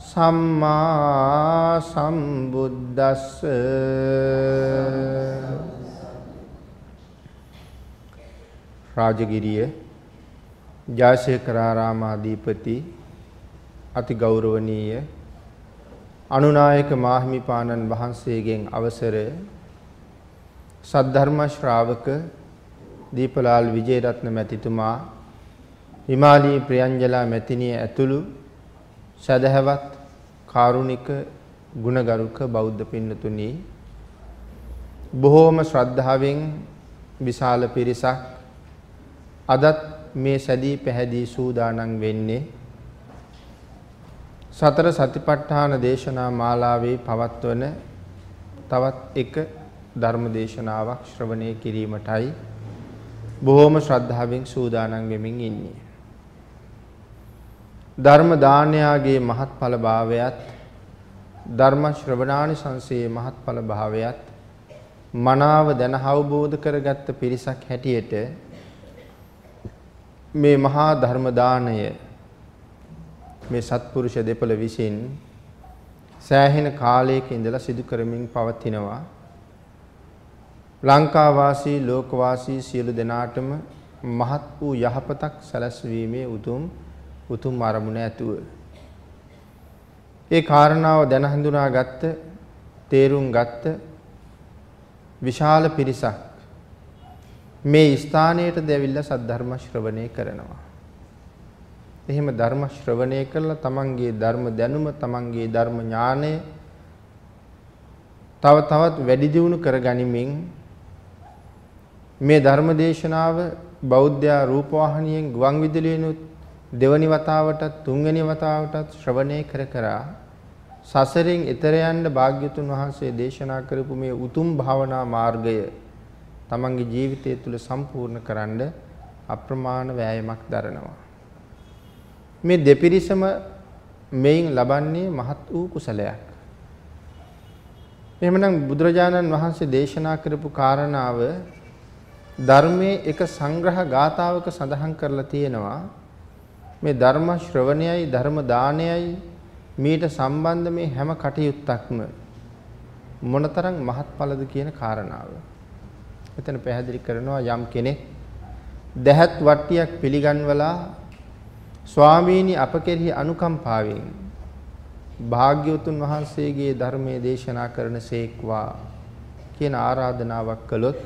සම්මා සම්බුද්දස්ස. රාජගිරිය ජයසේකරාරාමාධිපති අති ගෞරවනීය අනුනායක මාහිමිපාණන් වහන්සේගෙන් අවසර සද්ධර්ම ශ්‍රාවක දීපලාල් විජේරත්න මැතිතුමා හිමාලී ප්‍රියංජලා මැතිණිය ඇතුළු සදහැවත් කාරුණික ගුණගරුක බෞද්ධ පින්නතුනි බොහෝම ශ්‍රද්ධාවෙන් විශාල පිරිසක් අදත් මේ සැදී පැහැදී සූදානම් වෙන්නේ සතර සතිපට්ඨාන දේශනා මාලාවේ පවත්වන තවත් එක ධර්ම දේශනාවක් ශ්‍රවණය කිරීමටයි බොහෝම ශ්‍රද්ධාවෙන් සූදානම් වෙමින් ඉන්නේ. ධර්ම දානයාගේ මහත්ඵල භාවයත් ධර්ම ශ්‍රවණානිසංසයේ මහත්ඵල භාවයත් මනාව දැන අවබෝධ කරගත්ත පිරිසක් හැටියට මේ මහා ධර්ම දාණය මේ සත්පුරුෂ දෙපළ විසින් සෑහෙන කාලයක ඉඳලා සිදු කරමින් පවතිනවා. ලංකා වාසී ලෝක වාසී සියලු දෙනාටම මහත් වූ යහපතක් සැලැස්වීමේ උතුම් උතුම් අරමුණ ඇතුව ඒ කාරණාව දැන හඳුනාගත්ත තේරුම් ගත්ත විශාල පිරිසක් මේ ස්ථානයට දෙවිල්ලා සද්ධර්ම ශ්‍රවණය කරනවා. එහෙම ධර්ම ශ්‍රවණය කරලා තමන්ගේ ධර්ම දැනුම තමන්ගේ ධර්ම ඥානය තව තවත් වැඩි දියුණු කරගනිමින් මේ ධර්ම දේශනාව බෞද්ධ රූපවාහිනියෙන් ගුවන් විදුලියෙනුත් දෙවනි වතාවටත් තුන්වෙනි වතාවටත් ශ්‍රවණය කර කරා සසරෙන් එතර යන්න භාග්‍යතුන් වහන්සේ දේශනා කරපු මේ උතුම් භාවනා මාර්ගය තමන්ගේ ජීවිතය තුළ සම්පූර්ණ කරන්න අප්‍රමාණ වෑයමක් දරනවා. මේ දෙපිරිසම මෙයින් ලබන්නේ මහත් වූ කුසලයක්. එහෙමනම් බුදුරජාණන් වහන්සේ දේශනා කරපු කාරණාව ධර්මයේ එක සංග්‍රහ ගාතාවක සඳහන් කරලා තියෙනවා මේ ධර්ම ශ්‍රවණයයි ධර්ම දානයයි මීට සම්බන්ධ මේ හැම කටයුත්තක්ම මොනතරම් මහත්ඵලද කියන කාරණාව. එතන පැහැදිලි කරනවා යම් කෙනෙක් දැහත් වට්ටියක් පිළිගන්වලා ස්වාමීනි අප කෙරෙහි අනුකම්පාවෙන් භාග්‍යවතුන් වහන්සේගේ ධර්මයේ දේශනා කරන සේක්වා කියන ආරාධනාවක් කළොත්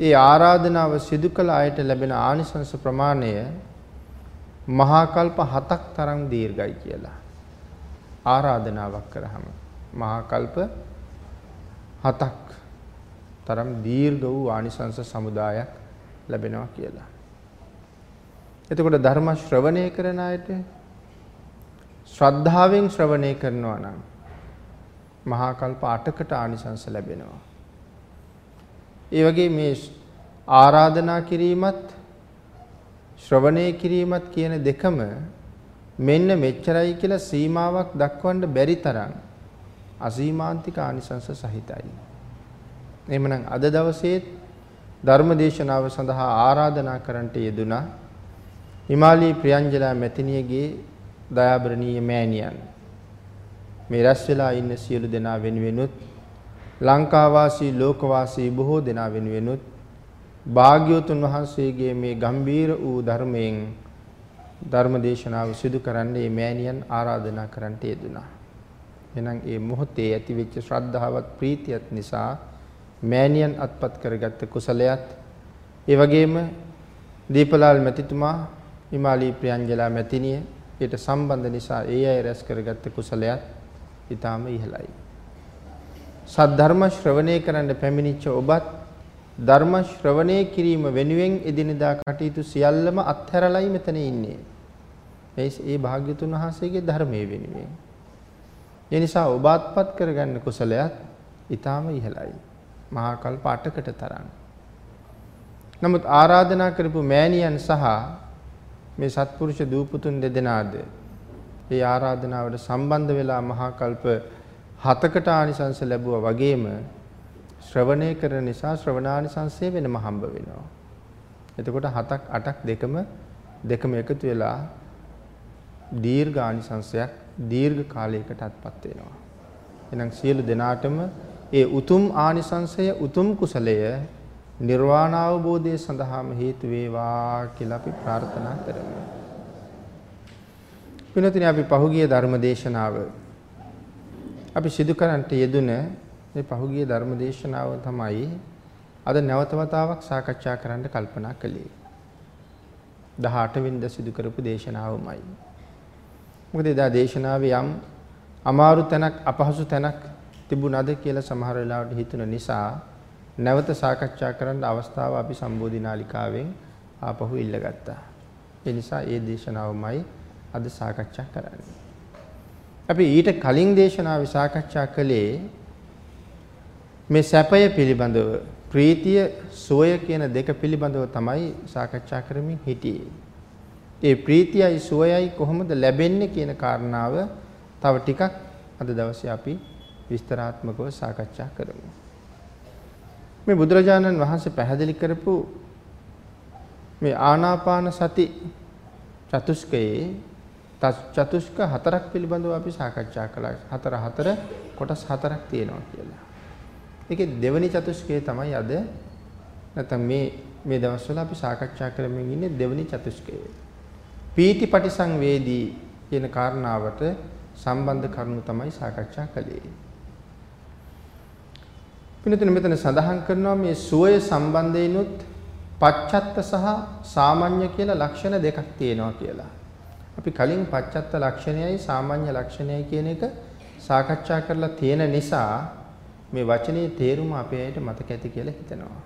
ඒ ආරාධනාව සිදු කළ අයට ලැබෙන ආනිසංස ප්‍රමාණය මහා කල්ප 7ක් තරම් දීර්ඝයි කියලා. ආරාධනාවක් කරාම මහා කල්ප 7ක් තරම් දීර්ඝ වූ ආනිසංස සමුදායක් ලැබෙනවා කියලා. එතකොට ධර්ම ශ්‍රවණය කරන අයට ශ්‍රද්ධාවෙන් ශ්‍රවණය කරනවා නම් මහා කල්ප 8කට ආනිසංස ලැබෙනවා. ඒ වගේ මේ ආරාධනා කිරීමත් ශ්‍රවණය කිරීමත් කියන දෙකම මෙන්න මෙච්චරයි කියලා සීමාවක් දක්වන්න බැරි තරම් අසීමාන්තික ආනිසංස සහිතයි. එහෙමනම් අද දවසේ ධර්ම දේශනාව සඳහා ආරාධනා කරන්නට යෙදුනා හිමාලී ප්‍රියංජලා මැතිණියගේ දයාබරණීය මෑණියන් මේ රැස් වෙලා ඉන්න සියලු දෙනා වෙනුවෙනුත් ලංකාවාසී ලෝකවාසී බොහෝ දෙනා වෙනුවෙනුත් භාග්‍යවතුන් වහන්සේගේ මේ ගම්බීර වූ ධර්මයෙන් ධර්ම දේශනාව සිදු කරන්නේ මෑණියන් ආරාධනා කරන්නට යෙදුනා. එහෙනම් ඒ මොහොතේ ඇතිවෙච්ච ශ්‍රද්ධාවත් ප්‍රීතියත් නිසා මෑණියන් අත්පත් කරගත්ත කුසලයක් ඒ වගේම දීපලාල් මැතිතුමා හිමාලී ප්‍රියංජලා මැතිණිය ඊට සම්බන්ධ නිසා ඒ අය රැස් කරගත්ත කුසලයක් ඊටාම ඉහළයි. සද්ධර්ම ශ්‍රවණය කරන්න පැමිණිච්ච ඔබත් ධර්ම ශ්‍රවණය කිරීම වෙනුවෙන් එදිනෙදා කටයුතු සියල්ලම අත්හැරලයි මෙතන ඉන්නේ. ඒ භාග්‍යතුන් වහන්සේගේ ධර්මයේ වෙනුවෙන්. ඒ නිසා ඔබ අත්පත් කරගන්න කුසලයක් ඊටාම ඉහළයි. මහා කල්ප 8කට තරම්. නමුත් ආරාධනා කරපු මෑණියන් සහ මේ සත්පුරුෂ දූපුතුන් දෙදෙනාද ඒ ආරාධනාවට සම්බන්ධ වෙලා මහා කල්ප හතකට ආනිසංස ලැබුවා වගේම ශ්‍රවණය කරන නිසා ශ්‍රවණානිසංසය වෙනම හම්බ වෙනවා. එතකොට හතක් අටක් දෙකම දෙකම එකතු වෙලා දීර්ඝ ආනිසංසයක් දීර්ඝ කාලයකට අත්පත් වෙනවා. එහෙනම් සියලු දෙනාටම ඒ උතුම් ආනිසංසය උතුම් කුසලය නිර්වාණ අවබෝධය සඳහාම හේතු වේවා කියලා අපි ප්‍රාර්ථනා කරමු. පිනතුනේ අපි පහුගිය ධර්ම දේශනාව අපි සිදු කරන්නට යෙදුන මේ පහුගිය ධර්ම දේශනාව තමයි අද නැවත වතාවක් සාකච්ඡා කරන්න කල්පනා කළේ. 18 වෙනිදා සිදු කරපු දේශනාවමයි. මොකද එදා දේශනාවේ යම් අමාරු තැනක් අපහසු තැනක් තිබුණාද කියලා සමහර වෙලාවට හිතුන නිසා නැවත සාකච්ඡා කරන්න අවස්ථාව අපි සම්බෝධිනාලිකාවෙන් ආපහු ඉල්ලගත්තා. ඒ නිසා ඒ දේශනාවමයි අද සාකච්ඡා කරන්නේ. අපි ඊට කලින් දේශනාවේ සාකච්ඡා කළේ මේ සැපය පිළිබඳව ප්‍රීතිය සෝය කියන දෙක පිළිබඳව තමයි සාකච්ඡා කරමින් හිටියේ. ඒ ප්‍රීතියයි සෝයයි කොහොමද ලැබෙන්නේ කියන කාරණාව තව ටිකක් අද දවසේ අපි විස්තරාත්මකව සාකච්ඡා කරමු. මේ බුදුරජාණන් වහන්සේ පැහැදිලි කරපු මේ ආනාපාන සති චතුස්කයේ චතුස්ක හතරක් පිළිබඳව අපි සාකච්ඡා කළා. හතර හතර කොටස් හතරක් තියෙනවා කියලා. ඒකේ දෙවෙනි චතුස්කය තමයි අද නැත්නම් මේ මේ දවස්වල අපි සාකච්ඡා කරමින් ඉන්නේ දෙවෙනි චතුස්කය. පීති පටිසංවේදී කියන කාරණාවට සම්බන්ධ කරුණු තමයි සාකච්ඡා කළේ. පිළිතුර මෙතන සඳහන් කරනවා මේ සුවය සම්බන්ධයෙන්ුත් පච්චත්ත සහ සාමාන්‍ය කියලා ලක්ෂණ දෙකක් තියෙනවා කියලා. අපි කලින් පච්චත්ත ලක්ෂණයයි සාමාන්‍ය ලක්ෂණයයි කියන එක සාකච්ඡා කරලා තියෙන නිසා මේ වචනේ තේරුම අපේ අයට මතක ඇති කියලා හිතනවා.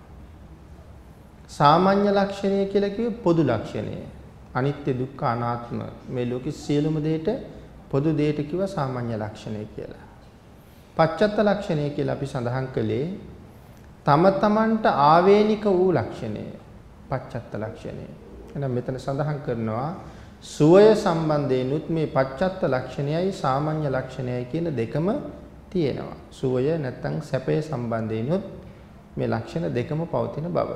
සාමාන්‍ය ලක්ෂණය කියලා කිව්වේ පොදු ලක්ෂණය. අනිත්‍ය දුක්ඛ අනාත්ම මේ ලෝකෙ සියලුම දෙයට පොදු දෙයට කිව්ව සාමාන්‍ය ලක්ෂණය කියලා. පච්චත්ත ලක්ෂණය කියලා අපි සඳහන් කළේ තම තමන්ට ආවේනික වූ ලක්ෂණය. පච්චත්ත ලක්ෂණය. එහෙනම් මෙතන සඳහන් කරනවා සුවය සම්බන්ධයෙන්ුත් මේ පච්චත්ත ලක්ෂණයයි සාමාන්‍ය ලක්ෂණයයි කියන දෙකම තියෙනවා. සුවය නැත්තම් සැපය සම්බන්ධයෙන්ුත් මේ ලක්ෂණ දෙකම පවතින බව.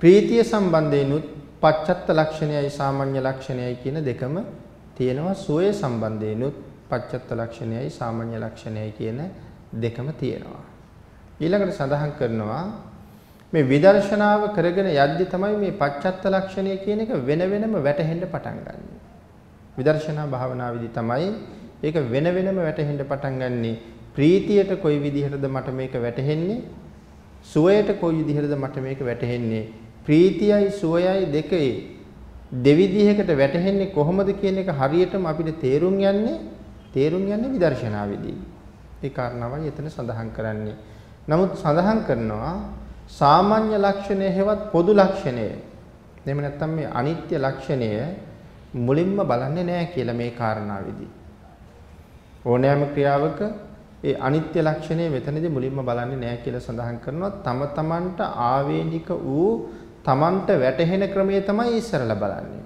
ප්‍රීතිය සම්බන්ධයෙන්ුත් පච්චත්ත ලක්ෂණයයි සාමාන්‍ය ලක්ෂණයයි කියන දෙකම තියෙනවා. සුවය සම්බන්ධයෙන්ුත් පච්චත්ත ලක්ෂණයයි සාමාන්‍ය ලක්ෂණයයි කියන දෙකම තියෙනවා. ඊළඟට සඳහන් කරනවා මේ විදර්ශනාව කරගෙන යද්දි තමයි මේ පච්චත්ත ලක්ෂණය කියන එක වෙන වෙනම වැටහෙන්න පටන් ගන්නෙ. විදර්ශනා භාවනාවේදී තමයි ඒක වෙන වෙනම වැටහෙන්න පටන් ගන්නෙ. ප්‍රීතියට කොයි විදිහටද මට මේක වැටහෙන්නේ? සුවයට කොයි විදිහටද මට මේක වැටහෙන්නේ? ප්‍රීතියයි සුවයයි දෙකේ දෙවිදිහකට වැටහෙන්නේ කොහොමද කියන එක හරියටම අපිට තේරුම් යන්නේ තේරුම් යන්නේ විදර්ශනාවේදී. ඒ කාරණාවයි එතන සඳහන් කරන්නේ. නමුත් සඳහන් කරනවා සාමාන්‍ය ලක්ෂණය හෙවත් පොදු ලක්ෂණය. එහෙම නැත්නම් මේ අනිත්‍ය ලක්ෂණය මුලින්ම බලන්නේ නැහැ කියලා මේ කාරණාවේදී. ඕනෑම ක්‍රියාවක ඒ අනිත්‍ය ලක්ෂණය මෙතනදී මුලින්ම බලන්නේ නැහැ කියලා සඳහන් කරනවා. තම තමන්ට ආවේනික වූ තමන්ට වැටහෙන ක්‍රමය තමයි ඉස්සරලා බලන්නේ.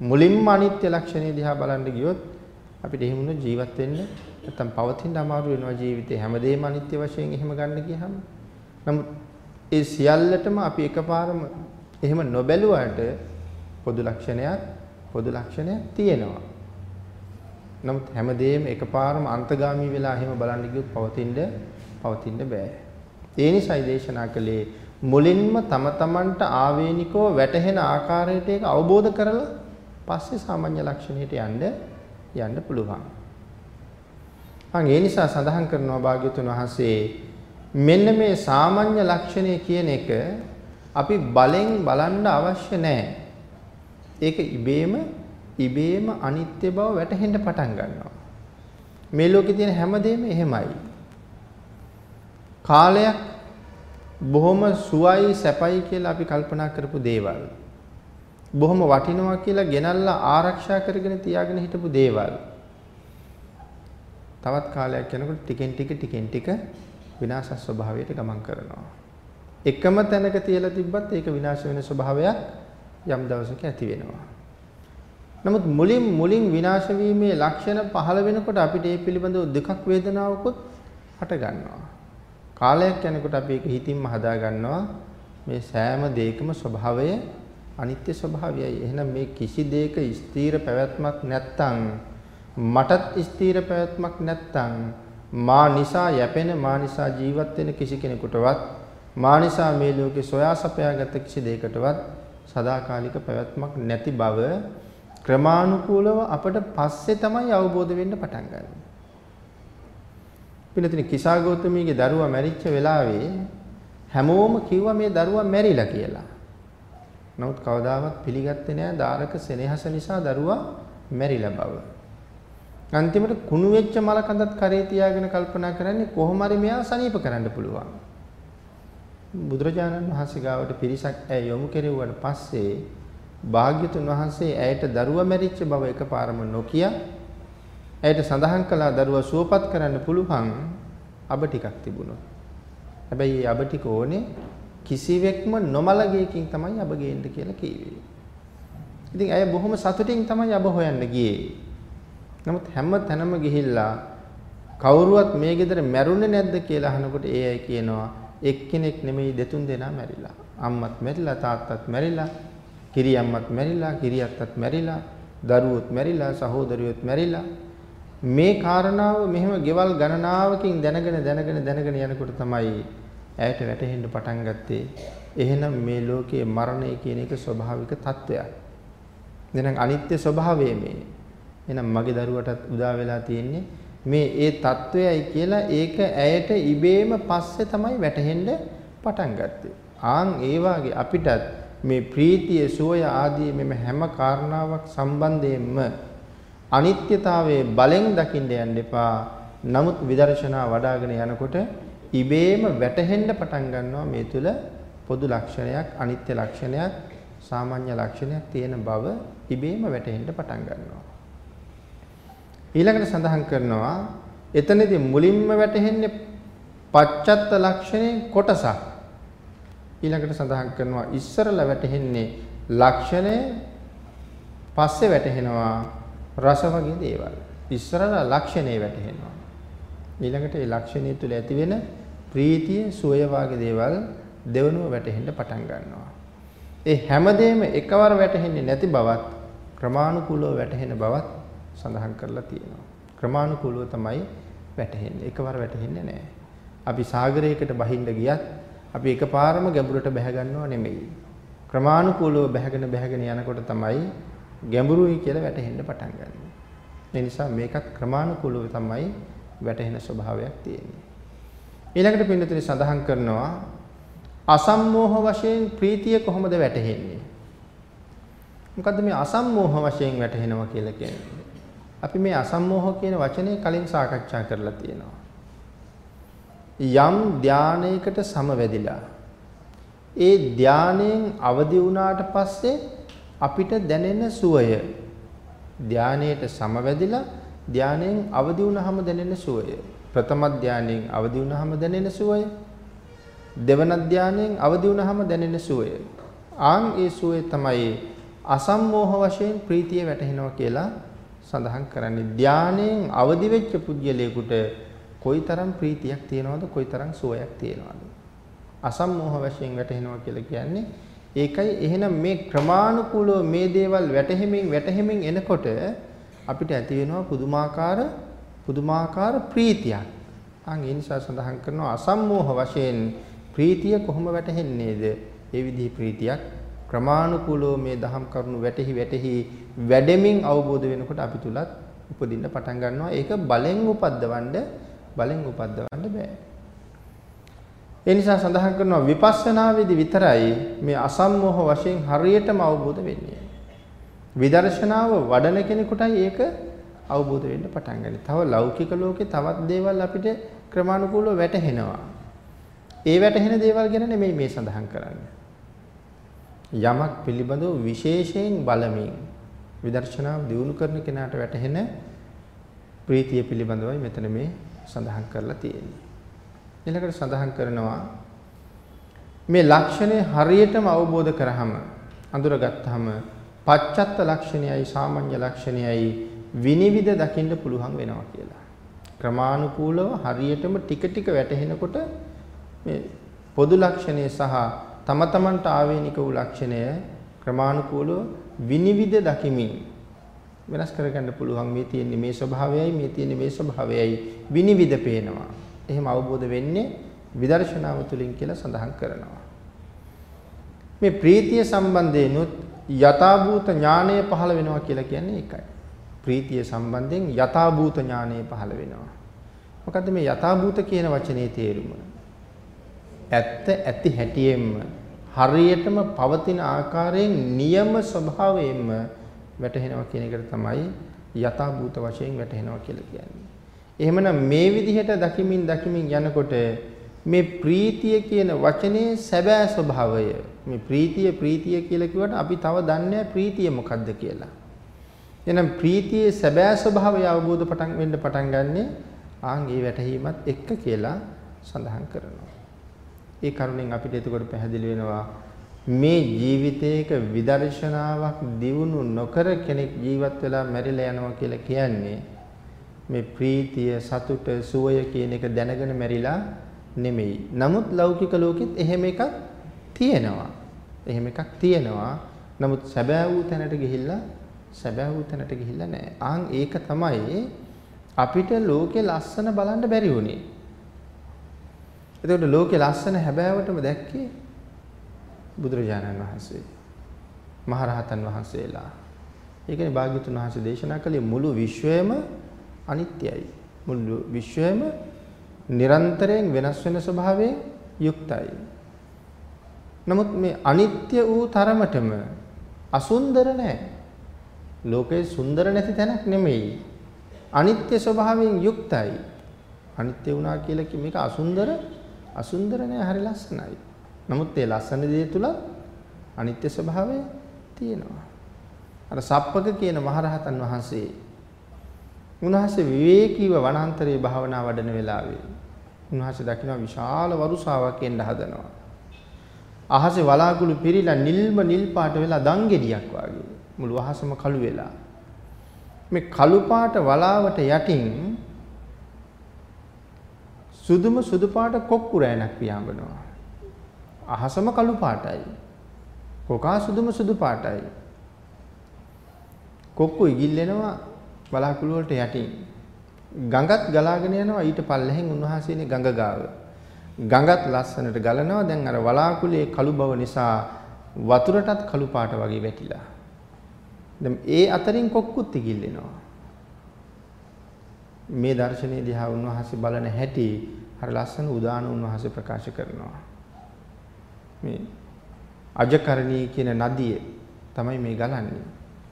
මුලින්ම අනිත්‍ය ලක්ෂණය දිහා බලන්න ගියොත් අපිට එහෙම වුණොත් ජීවත් වෙන්න නැත්තම් පවතින්න අමාරු වෙනවා ජීවිතේ හැමදේම අනිත්‍ය වශයෙන් එහෙම ගන්න ගියහම. නමුත් ඒ සියල්ලටම අපි එකපාරම එහෙම නොබැලුවාට පොදු ලක්ෂණයක් පොදු ලක්ෂණයක් තියෙනවා. නමුත් හැමදේම එකපාරම අන්තගාමී වෙලා එහෙම බලන්න ගියොත් පවතින්න පවතින්න බෑ. ඒ නිසායි දේශනා කළේ මුලින්ම තම තමන්ට ආවේනිකව වැටහෙන ආකාරයට ඒක අවබෝධ කරලා පස්සේ සාමාන්‍ය ලක්ෂණයට යන්න යන්න පුළුවන්. අන් ඒ නිසා සඳහන් කරනවා භාග්‍යතුන් වහන්සේ මෙන්න මේ සාමාන්‍ය ලක්ෂණය කියන එක අපි බලෙන් බලන්න අවශ්‍ය නැහැ. ඒක ඉබේම ඉබේම අනිත්‍ය බව වැටහෙන්න පටන් ගන්නවා. මේ ලෝකේ තියෙන හැමදේම එහෙමයි. කාලයක් බොහොම සුවයි සැපයි කියලා අපි කල්පනා කරපු දේවල්. බොහොම වටිනවා කියලා ගෙනල්ලා ආරක්ෂා කරගෙන තියාගෙන හිටපු දේවල්. තවත් කාලයක් යනකොට ටිකෙන් ටික ටිකෙන් ටික විනාශ ස්වභාවයට ගමන් කරනවා. එකම තැනක තියලා තිබ්බත් ඒක විනාශ වෙන ස්වභාවයක් යම් දවසක ඇති වෙනවා. නමුත් මුලින් මුලින් විනාශ වීමේ ලක්ෂණ පහළ වෙනකොට අපිට ඒ පිළිබඳව දුකක් වේදනාවකුත් හට ගන්නවා. කාලයක් යනකොට අපි ඒක හිතින්ම හදා ගන්නවා මේ සෑම දෙයකම ස්වභාවය අනිත්‍ය ස්වභාවයයි. එහෙනම් මේ කිසි දෙයක ස්ථීර පැවැත්මක් නැත්තම් මටත් ස්ථීර පැවැත්මක් නැත්තම් මා නිසා යැපෙන මා නිසා ජීවත් වෙන කිසි කෙනෙකුටවත් මා නිසා මේ ලෝකේ සොයා සපයාගත් කිසි දෙයකටවත් සදාකාලික පැවැත්මක් නැති බව ක්‍රමානුකූලව අපට පස්සේ තමයි අවබෝධ වෙන්න පටන් ගන්නේ. පින්නතින කිසා ගෞතමීගේ දරුවා මැරිච්ච වෙලාවේ හැමෝම කිව්වා මේ දරුවා මැරිලා කියලා. නමුත් කවදාවත් පිළිගත්තේ නෑ දාරක සෙනෙහස නිසා දරුවා මැරිලා බව. අන්තිමට කුණු වෙච්ච මල කඳත් කරේ තියාගෙන කල්පනා කරන්නේ කොහොම හරි මෙයා සනීප කරන්න පුළුවන්. බුදුරජාණන් වහන්සේ ගාවට පිරිසක් ඇය යොමු කෙරෙව්වට පස්සේ භාග්‍යතුන් වහන්සේ ඇයට දරුවා මැරිච්ච බව එකපාරම නොකිය ඇයට සඳහන් කළා දරුවා සුවපත් කරන්න පුළුවන් අබ ටිකක් තිබුණා. හැබැයි මේ අබ ටික ඕනේ කිසිවෙක්ම නොමලගේකින් තමයි අබ ගේන්න කියලා කිව්වේ. ඉතින් ඇය බොහොම සතුටින් තමයි අබ හොයන්න ගියේ. නමුත් හැම තැනම ගිහිල්ලා කවුරුවත් මේ ගෙදර මැරුණේ නැද්ද කියලා අහනකොට ඒ අය කියනවා එක්කෙනෙක් නෙමෙයි දෙතුන් දෙනා මැරිලා. අම්මත් මැරිලා තාත්තත් මැරිලා කිරියම්මත් මැරිලා කිරියත්තත් මැරිලා දරුවොත් මැරිලා සහෝදරියොත් මැරිලා මේ කාරණාව මෙහෙම ගෙවල් ගණනාවකින් දැනගෙන දැනගෙන දැනගෙන යනකොට තමයි ඇයට වැටහෙන්න පටන් ගත්තේ එහෙනම් මේ ලෝකයේ මරණය කියන එක ස්වභාවික තත්වයක්. දැන් අනිත්‍ය ස්වභාවය මේ. එහෙනම් මගේ දරුවටත් උදා වෙලා තියෙන්නේ මේ ඒ తත්වයයි කියලා ඒක ඇයට ඉබේම පස්සේ තමයි වැටහෙන්න පටන් ගත්තේ. ආන් ඒ අපිටත් මේ ප්‍රීතිය සුවය ආදී මෙම හැම කාරණාවක් සම්බන්ධයෙන්ම අනිත්‍යතාවයේ බලෙන් දකින්න යන්න එපා. නමුත් විදර්ශනා වඩ아가න යනකොට ඉබේම වැටහෙන්න පටන් ගන්නවා මේ තුල පොදු ලක්ෂණයක් අනිත්‍ය ලක්ෂණයක් සාමාන්‍ය ලක්ෂණයක් තියෙන බව ඉබේම වැටහෙන්න පටන් ගන්නවා. ඊළඟට සඳහන් කරනවා එතනදී මුලින්ම වැටහෙන්නේ පච්චත්ත ලක්ෂණයෙන් කොටසක්. ඊළඟට සඳහන් කරනවා ඉස්සරලා වැටහෙන්නේ ලක්ෂණය පස්සේ වැටහෙනවා රස වගේ දේවල්. ඉස්සරලා ලක්ෂණේ වැටහෙනවා. ඊළඟට ඒ ලක්ෂණය තුල ඇති වෙන ප්‍රීතිය සුවය වගේ දේවල් දෙවනුව වැටහෙන්න පටන් ගන්නවා. ඒ හැමදේම එකවර වැටහෙන්නේ නැති බවත් ක්‍රමානුකූලව වැටහෙන බවත් සඳහන් කරලා තියෙනවා. ක්‍රමානුකූලව තමයි වැටහෙන්නේ. එකවර වැටහෙන්නේ නැහැ. අපි සාගරයකට බහින්න ගියත් අපි එකපාරම ගැඹුරට බැහැ ගන්නව නෙමෙයි. ක්‍රමානුකූලව බැහැගෙන බැහැගෙන යනකොට තමයි ගැඹුරුයි කියලා වැටහෙන්න පටන් ගන්න. ඒ නිසා මේකත් ක්‍රමානුකූලව තමයි වැටහෙන ස්වභාවයක් තියෙන්නේ. ඊළඟට පින්නතුනි සඳහන් කරනවා අසම්මෝහ වශයෙන් ප්‍රීතිය කොහොමද වැටහෙන්නේ? මොකද්ද මේ අසම්මෝහ වශයෙන් වැටහෙනවා කියලා කියන්නේ? අපි මේ අසම්මෝහ කියන වචනේ කලින් සාකච්ඡා කරලා තියෙනවා. යම් ධානයකට සමවැදිලා. ඒ ධානයෙන් අවදි වුණාට පස්සේ අපිට දැනෙන සුවය. ධානයට සමවැදිලා ධානයෙන් අවදි වුණාම දැනෙන සුවය. ප්‍රථම ධානයෙන් අවදි වුණාම දැනෙන සුවය. දෙවන ධානයෙන් අවදි වුණාම දැනෙන සුවය. ආන් ඒ සුවය තමයි අසම්මෝහ වශයෙන් ප්‍රීතිය වැටහෙනවා කියලා සඳහන් කරන්නේ. ධානයෙන් අවදි වෙච්ච පුද්ගලයෙකුට කොයිතරම් ප්‍රීතියක් තියෙනවද කොයිතරම් සුවයක් තියෙනවද අසම්මෝහ වශයෙන් වැටහෙනවා කියලා කියන්නේ ඒකයි එහෙනම් මේ ක්‍රමානුකූලව මේ දේවල් වැටහෙමින් වැටහෙමින් එනකොට අපිට ඇති වෙනවා පුදුමාකාර පුදුමාකාර ප්‍රීතියක්. අන් ඒ නිසා සඳහන් කරනවා අසම්මෝහ වශයෙන් ප්‍රීතිය කොහොම වැටහෙන්නේද? ඒ විදිහේ ප්‍රීතියක් ක්‍රමානුකූලව මේ දහම් කරුණු වැටහි වැටහි වැඩෙමින් අවබෝධ වෙනකොට අපි තුලත් උපදින්න පටන් ගන්නවා. ඒක බලෙන් උපද්දවන්න බලෙන් උපද්දවන්න බෑ. ඒ නිසා සඳහන් කරනවා විපස්සනාවේදී විතරයි මේ අසම්මෝහ වශයෙන් හරියටම අවබෝධ වෙන්නේ. විදර්ශනාව වඩන කෙනෙකුටයි ඒක අවබෝධ වෙන්න පටන් ගන්නේ. තව ලෞකික ලෝකේ තවත් දේවල් අපිට ක්‍රමානුකූලව වැටහෙනවා. ඒ වැටහෙන දේවල් ගැන නෙමෙයි මේ සඳහන් කරන්නේ. යමක් පිළිබඳව විශේෂයෙන් බලමින් විදර්ශනාව දියුණු කරන කෙනාට වැටහෙන ප්‍රීතිය පිළිබඳවයි මෙතන මේ සඳහන් කරලා තියෙන්නේ. ඊළඟට සඳහන් කරනවා මේ ලක්ෂණය හරියටම අවබෝධ කරාම අඳුරගත්තාම පච්චත්ත ලක්ෂණයයි සාමාන්‍ය ලක්ෂණයයි විනිවිද දකින්න පුළුවන් වෙනවා කියලා. ක්‍රමානුකූලව හරියටම ටික ටික වැටහෙනකොට මේ පොදු ලක්ෂණය සහ තම තමන්ට ආවේනික වූ ලක්ෂණය ක්‍රමානුකූලව විනිවිද දකිමින් වෙනස් කරගන්න පුළුවන් මේ තියෙන්නේ මේ ස්වභාවයයි මේ තියෙන්නේ මේ ස්වභාවයයි විනිවිද පේනවා. එහෙම අවබෝධ වෙන්නේ විදර්ශනාව තුළින් කියලා සඳහන් කරනවා. මේ ප්‍රීතිය සම්බන්ධයෙන්ුත් යථාභූත ඥානය පහළ වෙනවා කියලා කියන්නේ ඒකයි. ප්‍රීතිය සම්බන්ධයෙන් යථාභූත ඥානය පහළ වෙනවා. මොකද්ද මේ යථාභූත කියන වචනේ තේරුම? ඇත්ත ඇති හැටියෙන්ම හරියටම පවතින ආකාරයෙන් නියම ස්වභාවයෙන්ම වැටහෙනවා කියන එකට තමයි යථාභූත වශයෙන් වැටහෙනවා කියලා කියන්නේ. එහෙමනම් මේ විදිහට දකිමින් දකිමින් යනකොට මේ ප්‍රීතිය කියන වචනේ සැබෑ ස්වභාවය මේ ප්‍රීතිය ප්‍රීතිය කියලා කිව්වට අපි තව දන්නේ ප්‍රීතිය මොකක්ද කියලා. එහෙනම් ප්‍රීතියේ සැබෑ ස්වභාවය අවබෝධ පටන් වෙන්න පටන් ගන්නෙ ආන් ඒ වැටහීමත් එක්ක කියලා සඳහන් කරනවා. ඒ කරුණෙන් අපිට එතකොට පැහැදිලි වෙනවා මේ ජීවිතයක විදර්ශනාවක් දියුණු නොකර කෙනෙක් ජීවත් වෙලා මැරිලා යනවා කියලා කියන්නේ මේ ප්‍රීතිය සතුට සුවය කියන එක දැනගෙන මැරිලා නෙමෙයි. නමුත් ලෞකික ලෝකෙත් එහෙම එකක් තියෙනවා. එහෙම එකක් තියෙනවා. නමුත් සැබෑ වූ තැනට ගිහිල්ලා සැබෑ වූ තැනට ගිහිල්ලා නැහැ. ආන් ඒක තමයි අපිට ලෝකේ ලස්සන බලන්න බැරි වුණේ. එතකොට ලෝකේ ලස්සන හැබෑවටම දැක්කේ බුදුරජාණන් වහන්සේ. මහරහතන් වහන්සේලා. ඒ කියන්නේ භාග්‍යතුන් වහන්සේ දේශනා කළේ මුළු විශ්වයම අනිත්‍යයි. මුළු විශ්වයම නිරන්තරයෙන් වෙනස් වෙන ස්වභාවයෙන් යුක්තයි. නමුත් මේ අනිත්‍ය වූ තරමටම අසුන්දර නැහැ. ලෝකේ සුන්දර නැති තැනක් නෙමෙයි. අනිත්‍ය ස්වභාවයෙන් යුක්තයි. අනිත්‍ය වුණා කියලා කි මේක අසුන්දර අසුන්දර නෑ හරි ලස්සනයි. නමුත් ඒ ලස්සන දේ තුල අනිත්‍ය ස්වභාවය තියෙනවා. අර සප්පක කියන මහරහතන් වහන්සේ උන්වහන්සේ විවේකීව වනාන්තරයේ භාවනා වඩන වෙලාවේ උන්වහන්සේ දකින්න විශාල වරුසාවක් එන්න හදනවා. අහසේ වලාකුළු පිරීලා නිල්ම නිල් පාට වෙලා දංගෙඩියක් වගේ මුළු අහසම කළු වෙලා මේ කළු පාට වලාවට යටින් සුදුම සුදු පාට කොක්කු රෑනක් පියාඹනවා. අහසම කළු පාටයි. කොකා සුදුම සුදු පාටයි. කොක්කු ඉගිල්ලෙනවා බලාකුළු වලට යටින්. ගඟත් ගලාගෙන යනවා ඊට පල්ලෙහෙන් උන්වහන්සේනේ ගඟ ගාව. ගඟත් ලස්සනට ගලනවා දැන් අර වලාකුළේ කළු බව නිසා වතුරටත් කළු පාට වගේ වැටිලා. දැන් ඒ අතරින් කොක්කුත් ඉගිල්ලෙනවා. මේ දර්ශනයේ දිහා උන්වහන්සේ බලන හැටි හර ලස්සන උදාන උන්වහන්සේ ප්‍රකාශ කරනවා. මේ අජකරණී කියන නදිය තමයි මේ ගලන්නේ.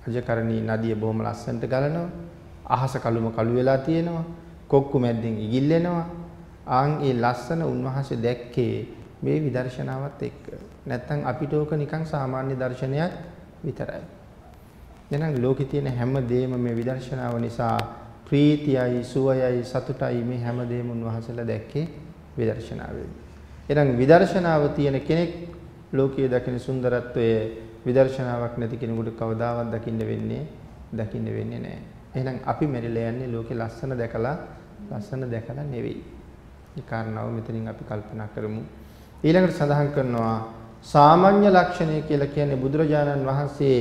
අජකරණී නදිය බොහොම ලස්සනට ගලනවා. අහස කළුම කළු වෙලා තියෙනවා. කොක්කු මැද්දෙන් ඉගිල්ලෙනවා. ආන් ඒ ලස්සන උන්වහන්සේ දැක්කේ මේ විදර්ශනාවත් එක්ක. නැත්තම් අපිට ඕක නිකන් සාමාන්‍ය දර්ශනයක් විතරයි. එහෙනම් ලෝකේ තියෙන හැම දෙයක්ම මේ විදර්ශනාව නිසා ප්‍රීතියයි සුවයයි සතුටයි මේ හැම දෙයක්ම උන්වහන්සේලා දැක්කේ විදර්ශනාවෙන්. එහෙනම් විදර්ශනාව තියෙන කෙනෙක් ලෝකයේ දකින සුන්දරත්වය විදර්ශනාවක් නැති කෙනෙකුට කවදාවත් දකින්න වෙන්නේ දකින්න වෙන්නේ නැහැ. එහෙනම් අපි මෙරිලා යන්නේ ලෝකේ ලස්සන දැකලා ලස්සන දැකලා නෙවෙයි. ඒ කාරණාව මෙතනින් අපි කල්පනා කරමු. ඊළඟට සඳහන් කරනවා සාමාන්‍ය ලක්ෂණය කියලා කියන්නේ බුදුරජාණන් වහන්සේ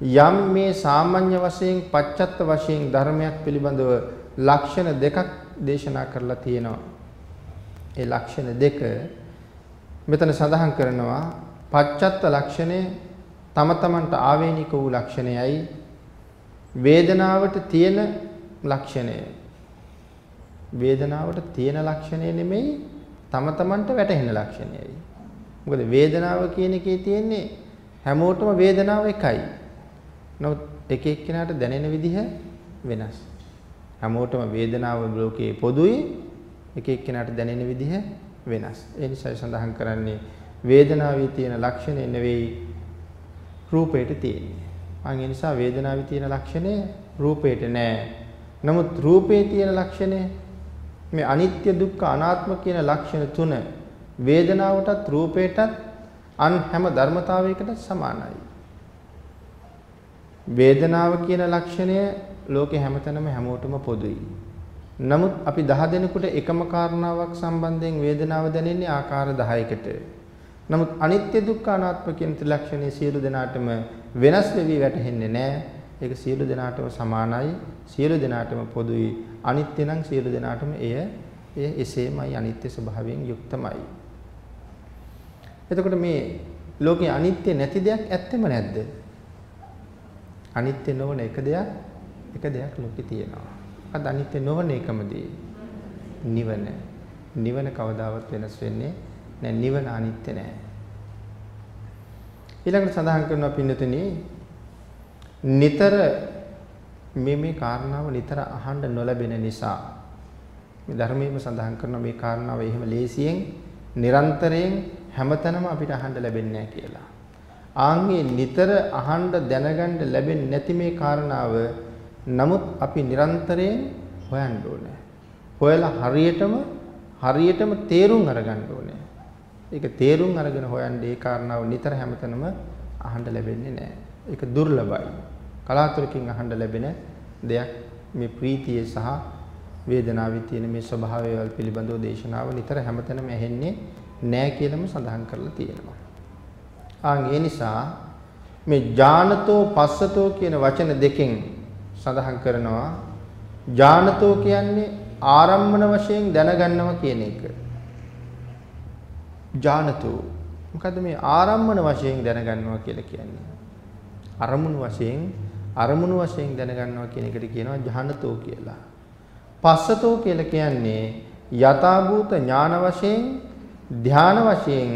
යම් මේ සාමාන්‍ය වශයෙන් පච්චත්ත වශයෙන් ධර්මයක් පිළිබඳව ලක්ෂණ දෙකක් දේශනා කරලා තියෙනවා. ඒ ලක්ෂණ දෙක මෙතන සඳහන් කරනවා පච්චත්ත ලක්ෂණය තම තමන්ට ආවේනික වූ ලක්ෂණයයි වේදනාවට තියෙන ලක්ෂණය. වේදනාවට තියෙන ලක්ෂණය නෙමෙයි තම තමන්ට වැටහෙන ලක්ෂණයයි. මොකද වේදනාව කියන එකේ තියෙන්නේ හැමෝටම වේදනාව එකයි. නමුත් එක එක්කෙනාට දැනෙන විදිහ වෙනස්. හැමෝටම වේදනාව ලෝකයේ පොදුයි එක එක්කෙනාට දැනෙන විදිහ වෙනස්. ඒ නිසා සඳහන් කරන්නේ වේදනාවේ තියෙන ලක්ෂණය නෙවෙයි රූපයට තියෙන්නේ. අන් ඒ නිසා වේදනාවේ තියෙන ලක්ෂණය රූපයට නෑ. නමුත් රූපේ තියෙන ලක්ෂණය මේ අනිත්‍ය දුක්ඛ අනාත්ම කියන ලක්ෂණ තුන වේදනාවටත් රූපයටත් අන් හැම ධර්මතාවයකටත් සමානයි. වේදනාව කියන ලක්ෂණය ලෝකේ හැමතැනම හැමෝටම පොදුයි. නමුත් අපි 10 දෙනෙකුට එකම කාරණාවක් සම්බන්ධයෙන් වේදනාව දැනෙන්නේ ආකාර 10කට. නමුත් අනිත්‍ය දුක්ඛ අනාත්ම කියන ත්‍රිලක්ෂණයේ සියලු දෙනාටම වෙනස් වෙවි වැටහෙන්නේ නැහැ. ඒක සියලු දෙනාටම සමානයි. සියලු දෙනාටම පොදුයි. අනිත්‍ය නම් සියලු දෙනාටම එය එය එසේමයි අනිත්‍ය ස්වභාවයෙන් යුක්තමයි. එතකොට මේ ලෝකේ අනිත්‍ය නැති දෙයක් ඇත්තෙම නැද්ද? අනිත්‍ය නොවන එක දෙයක් එක දෙයක් ලෝකේ තියෙනවා. අද අනිත්‍ය නොවන එකම දේ නිවන. නිවන කවදාවත් වෙනස් වෙන්නේ නැහැ. නිවන අනිත්‍ය නැහැ. ඊළඟට සඳහන් කරනවා පින්නතුනි නිතර මේ මේ කාරණාව නිතර අහන්න නොලැබෙන නිසා මේ ධර්මයේම සඳහන් කරන මේ කාරණාව එහෙම ලේසියෙන් නිරන්තරයෙන් හැමතැනම අපිට අහන්න ලැබෙන්නේ නැහැ කියලා. ආන්ගේ නිතර අහන්න දැනගන්න ලැබෙන්නේ නැති මේ කාරණාව නමුත් අපි නිරන්තරයෙන් හොයන්න ඕනේ. හොයලා හරියටම හරියටම තේරුම් අරගන්න ඕනේ. ඒක තේරුම් අරගෙන හොයන්නේ ඒ කාරණාව නිතර හැමතැනම අහන්න ලැබෙන්නේ නැහැ. ඒක දුර්ලභයි. කලාතුරකින් අහන්න ලැබෙන දෙයක් මේ ප්‍රීතියේ සහ වේදනාවේ තියෙන මේ ස්වභාවයවල් පිළිබඳව දේශනාව නිතර හැමතැනම ඇහෙන්නේ නැහැ කියලාම සඳහන් කරලා තියෙනවා. ආන් ඒ නිසා මේ ඥානතෝ පස්සතෝ කියන වචන දෙකෙන් සඳහන් කරනවා ඥානතෝ කියන්නේ ආරම්මන වශයෙන් දැනගන්නවා කියන එක. ඥානතෝ මොකද්ද මේ ආරම්මන වශයෙන් දැනගන්නවා කියලා කියන්නේ? අරමුණු වශයෙන් අරමුණු වශයෙන් දැනගන්නවා කියන එකට කියනවා ඥානතෝ කියලා. පස්සතෝ කියලා කියන්නේ යථාභූත ඥාන වශයෙන් ධාන වශයෙන්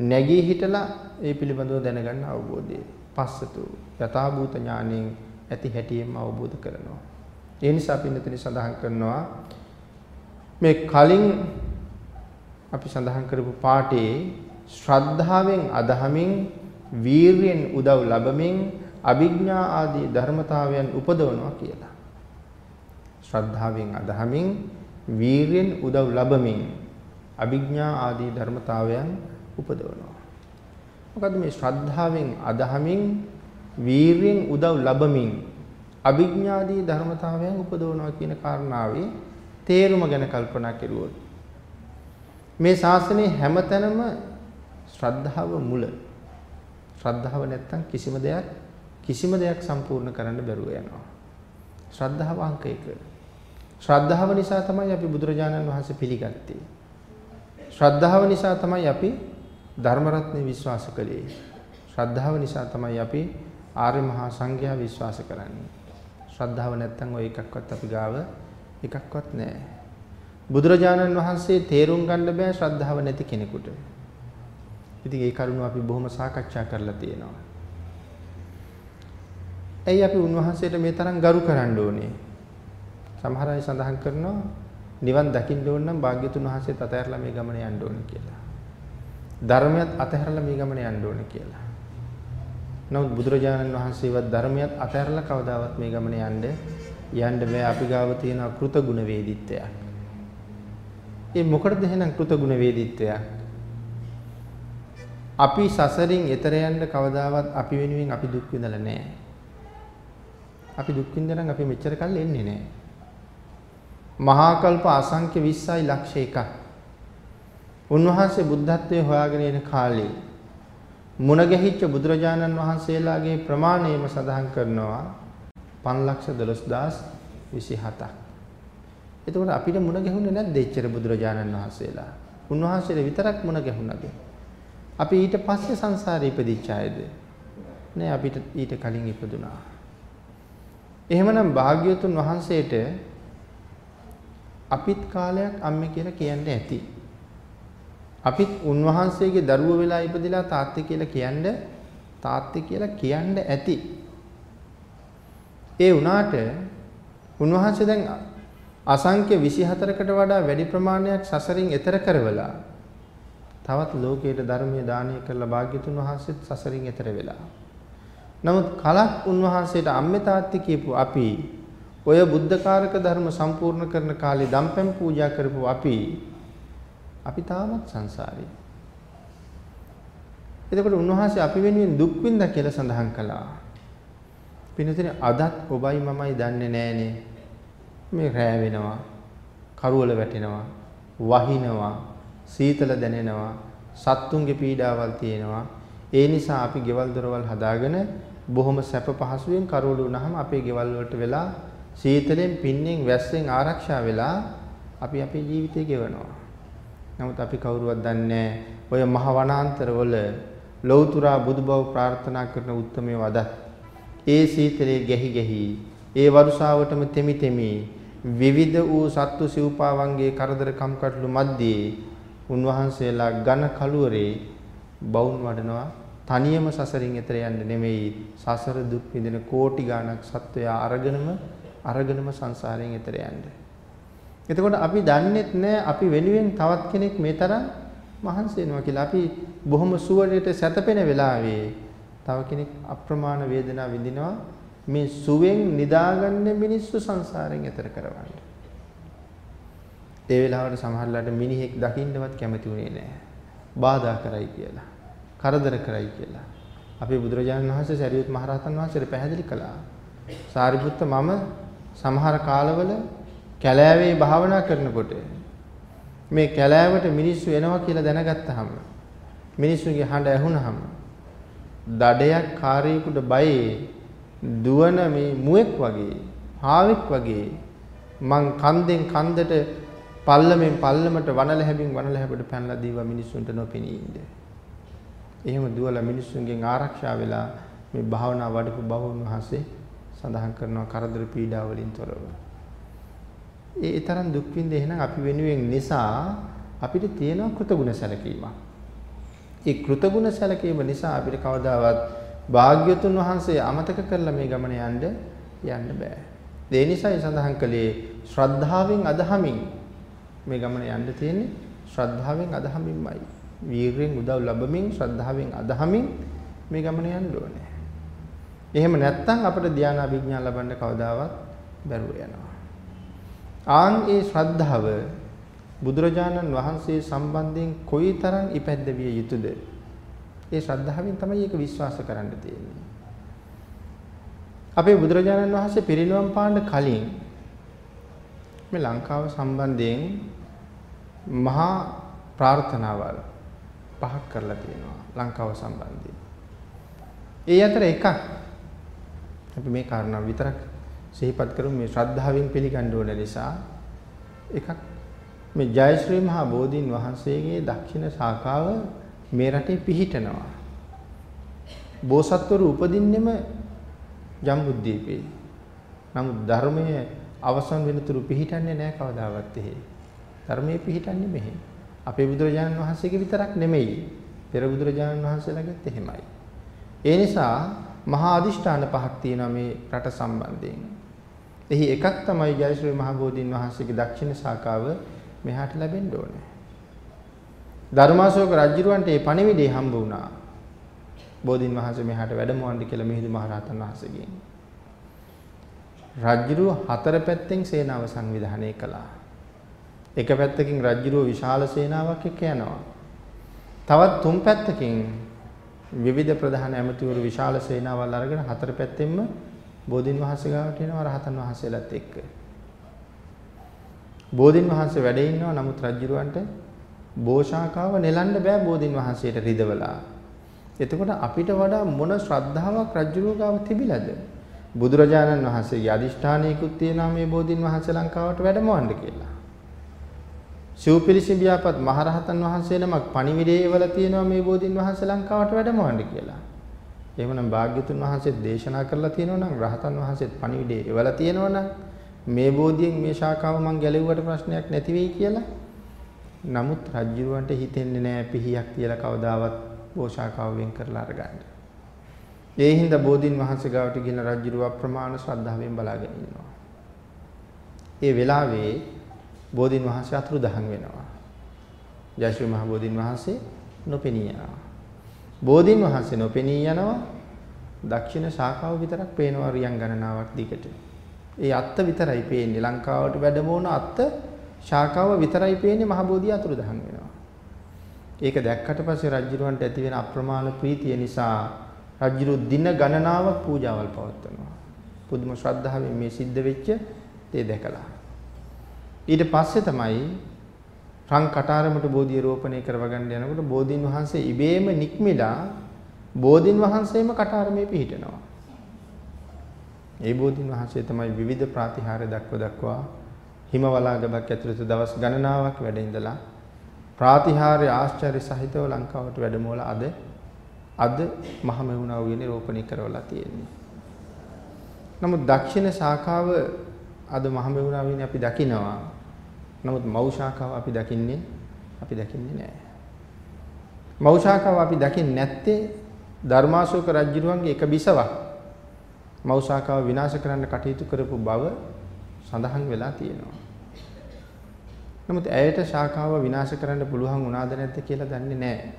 නැගී හිටලා ඒ පිළිබඳව දැනගන්න අවබෝධය. පස්සතෝ යථාභූත ඥාණයෙන් ඇති හැටියෙන්ම අවබෝධ කරනවා. ඒ නිසා පින්නතනි සඳහන් කරනවා මේ කලින් අපි සඳහන් කරපු පාඩේ ශ්‍රද්ධාවෙන් අදහමින් වීරියෙන් උදව් ලැබමින් අභිඥා ආදී ධර්මතාවයන් උපදවනවා කියලා. ශ්‍රද්ධාවෙන් අදහමින් වීරියෙන් උදව් ලැබමින් අභිඥා ආදී ධර්මතාවයන් උපදවනවා. මොකද මේ ශ්‍රද්ධාවෙන් අදහමින් වීරියෙන් උදව් ලැබමින් අභිඥාදී ධර්මතාවයන් උපදවනවා කියන කාරණාවේ තේරුම ගැන කල්පනා කෙරුවොත් මේ ශාසනයේ හැමතැනම ශ්‍රද්ධාව මුල. ශ්‍රද්ධාව නැත්තම් කිසිම දෙයක් කිසිම දෙයක් සම්පූර්ණ කරන්න බැරුව යනවා. ශ්‍රද්ධාව අංක 1. ශ්‍රද්ධාව නිසා තමයි අපි බුදුරජාණන් වහන්සේ පිළිගත්තේ. ශ්‍රද්ධාව නිසා තමයි අපි ධර්ම රත්නේ විශ්වාස කළේ. ශ්‍රද්ධාව නිසා තමයි අපි ආර්ය මහා සංඝයා විශ්වාස කරන්නේ. ශ්‍රද්ධාව නැත්තම් ඔය එකක්වත් අපි ගාව එකක්වත් නැහැ. බුදුරජාණන් වහන්සේ තේරුම් ගන්න බෑ ශ්‍රද්ධාව නැති කෙනෙකුට. ඉතින් ඒ කරුණ අපි බොහොම සාකච්ඡා කරලා තියෙනවා. ඇයි අපි උන්වහන්සේට මේ තරම් ගරු කරන්න ඕනේ? සමහර අය සඳහන් කරනවා නිවන් දකින්න ඕන නම් භාග්‍යතුන් වහන්සේත් අතහැරලා මේ ගමන යන්න ඕන කියලා. ධර්මයත් අතහැරලා මේ ගමන යන්න ඕන කියලා. නමුත් බුදුරජාණන් වහන්සේවත් ධර්මයත් අතහැරලා කවදාවත් මේ ගමන යන්න යන්න බෑ අපි ගාව තියෙන කෘතගුණ වේදිත්වයක්. ඒ මොකටද එහෙනම් කෘතගුණ වේදිත්වයක්? අපි සසරින් එතර යන්න කවදාවත් අපි වෙනුවෙන් අපි දුක් විඳලා නැහැ. අපි දුක් විඳනනම් අපි මෙච්චර කල් එන්නේ නැහැ. මහා කල්ප අසංඛ්‍ය 20යි ලක්ෂ එකක්. උන්වහන්සේ බුද්ධත්වයේ හොයාගෙන එන කාලේ මුණ ගැහිච්ච බුදුරජාණන් වහන්සේලාගේ ප්‍රමාණයම සඳහන් කරනවා 512027ක්. එතකොට අපිට මුණ ගැහුනේ නැද්ද එච්චර බුදුරජාණන් වහන්සේලා? උන්වහන්සේලා විතරක් මුණ ගැහුණාද? අපි ඊට පස්සේ සංසාරේ ඉපදිච්ච අයද? නෑ අපිට ඊට කලින් ඉපදුනා. එහෙමනම් භාග්‍යවතුන් වහන්සේට අපිත් කාලයක් අම්මේ කියලා කියන්න ඇති. අපිත් උන්වහන්සේගේ දරුවෝ වෙලා ඉපදිලා තාත්තේ කියලා කියන්න තාත්තේ කියලා කියන්න ඇති. ඒ වුණාට උන්වහන්සේ දැන් අසංඛ්‍ය 24කට වඩා වැඩි ප්‍රමාණයක් සසරින් එතර කරවලා තවත් ලෝකයට ධර්මයේ දානය කරලා භාග්‍යතුන් වහන්සේත් සසරින් එතර වෙලා. නමුත් කලක් උන්වහන්සේට අම්මේ තාත්තේ කියපු අපි ඔය බුද්ධකාරක ධර්ම සම්පූර්ණ කරන කාලේ දම්පැන් පූජා කරපු අපි අපි තාමත් සංසාරේ. එතකොට උන්වහන්සේ අපි වෙනුවෙන් දුක් විඳා කියලා සඳහන් කළා. පින්තුනේ අදත් ඔබයි මමයි දන්නේ නෑනේ. මේ රෑ වෙනවා, කරවල වැටෙනවා, වහිනවා, සීතල දැනෙනවා, සත්තුන්ගේ පීඩාවල් තියෙනවා. ඒ නිසා අපි ගෙවල් දොරවල් හදාගෙන බොහොම සැප පහසුවෙන් කරවල වුණාම අපේ ගෙවල් වලට වෙලා සීතලෙන් පින්නෙන් වැස්සෙන් ආරක්ෂා වෙලා අපි අපේ ජීවිතය ගෙවනවා. නමුත් අපි කවුරුවත් දන්නේ ඔය මහ වනාන්තරවල ලෞතුරා බුදුබව ප්‍රාර්ථනා කරන උත්මය වදත් ඒ සීතලේ ගැහි ගැහි ඒ වරුසාවටම තෙමි තෙමි විවිධ වූ සත්තු සිව්පාවන්ගේ කරදර කම්කටොළු මැද්දේ උන්වහන්සේලා ඝන කලුවරේ බවුන් වඩනවා. තනියම සසරින් එතර යන්න නෙමෙයි. සසර දුක් විඳින කෝටි ගාණක් සත්වයා අරගෙනම අරගෙනම සංසාරයෙන් එතර යන්න. එතකොට අපි දන්නේත් නැහැ අපි වෙනුවෙන් තවත් කෙනෙක් මේ තරම් මහන්සි වෙනවා කියලා. අපි බොහොම සුවයට සැතපෙන වෙලාවේ තව කෙනෙක් අප්‍රමාණ වේදනාව විඳිනවා මේ සුවෙන් නිදාගන්න මිනිස්සු සංසාරයෙන් එතර කරවන්න. ඒ වෙලාවට සමහරලාට මිනිහෙක් දකින්නවත් කැමති වුණේ නැහැ. බාධා කරයි කියලා. කරදර කරයි කියලා. අපේ බුදුරජාණන් වහන්සේ සරියුත් මහරහතන් වහන්සේට පැහැදිලි කළා. සාරිපුත්ත මම සමහර කාලවල කැලෑවේ භාවනා කරනකොට මේ කැලෑවට මිනිස්සු එනවා කියලා දැනගත්තාම මිනිස්සුගේ හඬ ඇහුනහම දඩයක් කාර්යයකට බයේ දුවන මේ මුවෙක් වගේ හාවෙක් වගේ මං කන්දෙන් කන්දට පල්ලමෙන් පල්ලමට වනල හැබින් වනල හැබට පැනලා දීවා මිනිස්සුන්ට නොපෙනී ඉන්නේ එහෙම දුවලා මිනිස්සුන්ගෙන් ආරක්ෂා වෙලා මේ භාවනා වඩපු බවුන් වහන්සේ සඳහන් කරනවා කරදර පීඩා වලින් තොරව. ඒ තරම් දුක් විඳ එහෙනම් අපි වෙනුවෙන් නිසා අපිට තියෙන කෘතගුණ සැලකීමක්. ඒ කෘතගුණ සැලකීම නිසා අපිට කවදාවත් භාග්‍යතුන් වහන්සේ අමතක කරලා මේ ගමන යන්න යන්න බෑ. ඒ නිසායි සඳහන් කළේ ශ්‍රද්ධාවෙන් අදහමින් මේ ගමන යන්න තියෙන්නේ ශ්‍රද්ධාවෙන් අදහමින්මයි. වීරයෙන් උදව් ලැබමින් ශ්‍රද්ධාවෙන් අදහමින් මේ ගමන යන්න ඕනේ. එහෙම නැත්නම් අපිට ධානා අභිඥා ලබන්න කවදාවත් බැරුව යනවා. ආන් ඒ ශ්‍රද්ධාව බුදුරජාණන් වහන්සේ සම්බන්ධයෙන් කොයිතරම් ඉපැද්ද විය යුතුද? ඒ ශ්‍රද්ධාවෙන් තමයි ඒක විශ්වාස කරන්න තියෙන්නේ. අපේ බුදුරජාණන් වහන්සේ පිරිනිවන් පාන්න කලින් මේ ලංකාව සම්බන්ධයෙන් මහා ප්‍රාර්ථනාවල් පහක් කරලා තියෙනවා ලංකාව සම්බන්ධයෙන්. ඒ අතර එකක් අපි මේ කාරණා විතරක් සිහිපත් කරමු මේ ශ්‍රද්ධාවෙන් පිළිගන්න ඕන නිසා එකක් මේ ජයශ්‍රී මහා බෝධීන් වහන්සේගේ දක්ෂිණ ශාඛාව මේ රටේ පිහිටනවා. බෝසත්වරු උපදින්නෙම ජම්බුද්දීපේ. නමුත් ධර්මයේ අවසන් වෙනතුරු පිහිටන්නේ නැහැ කවදාවත් එහෙ. ධර්මයේ පිහිටන්නේ මෙහෙ. අපේ බුදුරජාණන් වහන්සේගේ විතරක් නෙමෙයි. පෙර බුදුරජාණන් වහන්සේලාගෙත් එහෙමයි. ඒ නිසා මහා අදිෂ්ඨාන පහක් තියෙනවා මේ රට සම්බන්ධයෙන්. එහි එකක් තමයි ජයශ්‍රී මහ බෝධීන් වහන්සේගේ දක්ෂිණ ශාඛාව මෙහාට ලැබෙන්න ඕනේ. ධර්මාශෝක රජුරවන්ට මේ පණිවිඩය හම්බ වුණා. බෝධීන් වහන්සේ මෙහාට වැඩමවන්න කියලා මිහිඳු මහරහතන් වහන්සේගෙන්. රජුරු හතර පැත්තෙන් සේනාව සංවිධානය කළා. එක පැත්තකින් රජ්ජුරුව විශාල සේනාවක් එක්ක යනවා. තවත් තුන් පැත්තකින් විවිධ ප්‍රධාන ඇමතිවරු විශාල සේනාවල් අරගෙන හතර පැත්තෙන්ම බෝධින් වහන්සේ ගාවට එනවා රහතන් වහන්සේලාත් එක්ක. බෝධින් වහන්සේ වැඩ ඉන්නවා නමුත් රජ්ජුරුවන්ට බෝෂාකාව නෙලන්න බෑ බෝධින් වහන්සේට රිදවලා. එතකොට අපිට වඩා මොන ශ්‍රද්ධාවක් රජ්ජුරුව ගාව තිබිලාද? බුදුරජාණන් වහන්සේගේ අදිෂ්ඨානයකුත් තියෙනවා මේ බෝධින් වහන්සේ ලංකාවට වැඩමවන්න කියලා. සිව්පිලිසි බියාපත් මහරහතන් වහන්සේ නමක් පණිවිඩයේ වල තියෙනවා මේ බෝධින් වහන්සේ ලංකාවට වැඩමවන්න කියලා. එහෙමනම් භාග්‍යතුන් වහන්සේ දේශනා කරලා තියෙනවා නම් රහතන් වහන්සේත් පණිවිඩයේ එවල තියෙනවා නම් මේ බෝධියෙන් මේ ශාඛාව මං ගැලෙව්වට ප්‍රශ්නයක් නැති වෙයි කියලා. නමුත් රජ්ජුරුවන්ට හිතෙන්නේ නැහැ පිහියක් කියලා කවදාවත් බෝෂාකාව වෙන් කරලා අරගන්න. ඒ හින්දා බෝධින් වහන්සේ ගාවට ගිහින් රජ්ජුරුව අප්‍රමාණ ශ්‍රද්ධාවෙන් බලාගෙන ඉන්නවා. ඒ වෙලාවේ බෝධින් වහන්සේ අතුරුදහන් වෙනවා. ජයශ්‍රී මහ බෝධින් වහන්සේ නොපෙනී යනවා. බෝධින් වහන්සේ නොපෙනී යනවා. දක්ෂිණ ශාඛාව විතරක් පේනවා රියන් ගණනාවක් දිගට. ඒ අත්ත විතරයි පේන්නේ. ලංකාවට වැඩමවන අත්ත ශාඛාව විතරයි පේන්නේ මහ බෝධිය අතුරුදහන් වෙනවා. ඒක දැක්කට පස්සේ රජුරවන්ට ඇති වෙන අප්‍රමාණ ප්‍රීතිය නිසා රජුරු දින ගණනාවක් පූජාවල් පවත්වනවා. පුදුම ශ්‍රද්ධාවෙන් මේ සිද්ධ වෙච්ච දේ දැකලා. ඊට පස්සේ තමයි රන් කටාරමට බෝධිය රෝපණය කරවගන්න යනකොට බෝධීන් වහන්සේ ඉබේම නික්මිලා බෝධීන් වහන්සේම කටාරමේ පිහිටනවා. ඒ බෝධීන් වහන්සේ තමයි විවිධ ප්‍රාතිහාර දක්ව දක්වා හිමවලාගමක් ඇතුළත දවස් ගණනාවක් වැඩ ඉඳලා ප්‍රාතිහාර්ය ආශ්චර්ය සහිතව ලංකාවට වැඩමවලා අද අද මහමෙවුනා උයනේ රෝපණය කරවලා තියෙන්නේ. නමුත් දක්ෂිණ ශාඛාව අද මහමෙවුනා උයනේ අපි දකිනවා. නමුත් මව් ශාඛාව අපි දකින්නේ අපි දකින්නේ නැහැ. මව් ශාඛාව අපි දකින්නේ නැත්තේ ධර්මාශෝක රජුරුවන්ගේ එක බිසවක් මව් ශාඛාව විනාශ කරන්න කටයුතු කරපු බව සඳහන් වෙලා තියෙනවා. නමුත් ඇයට ශාඛාව විනාශ කරන්න පුළුවන් වුණාද නැද්ද කියලා දන්නේ නැහැ.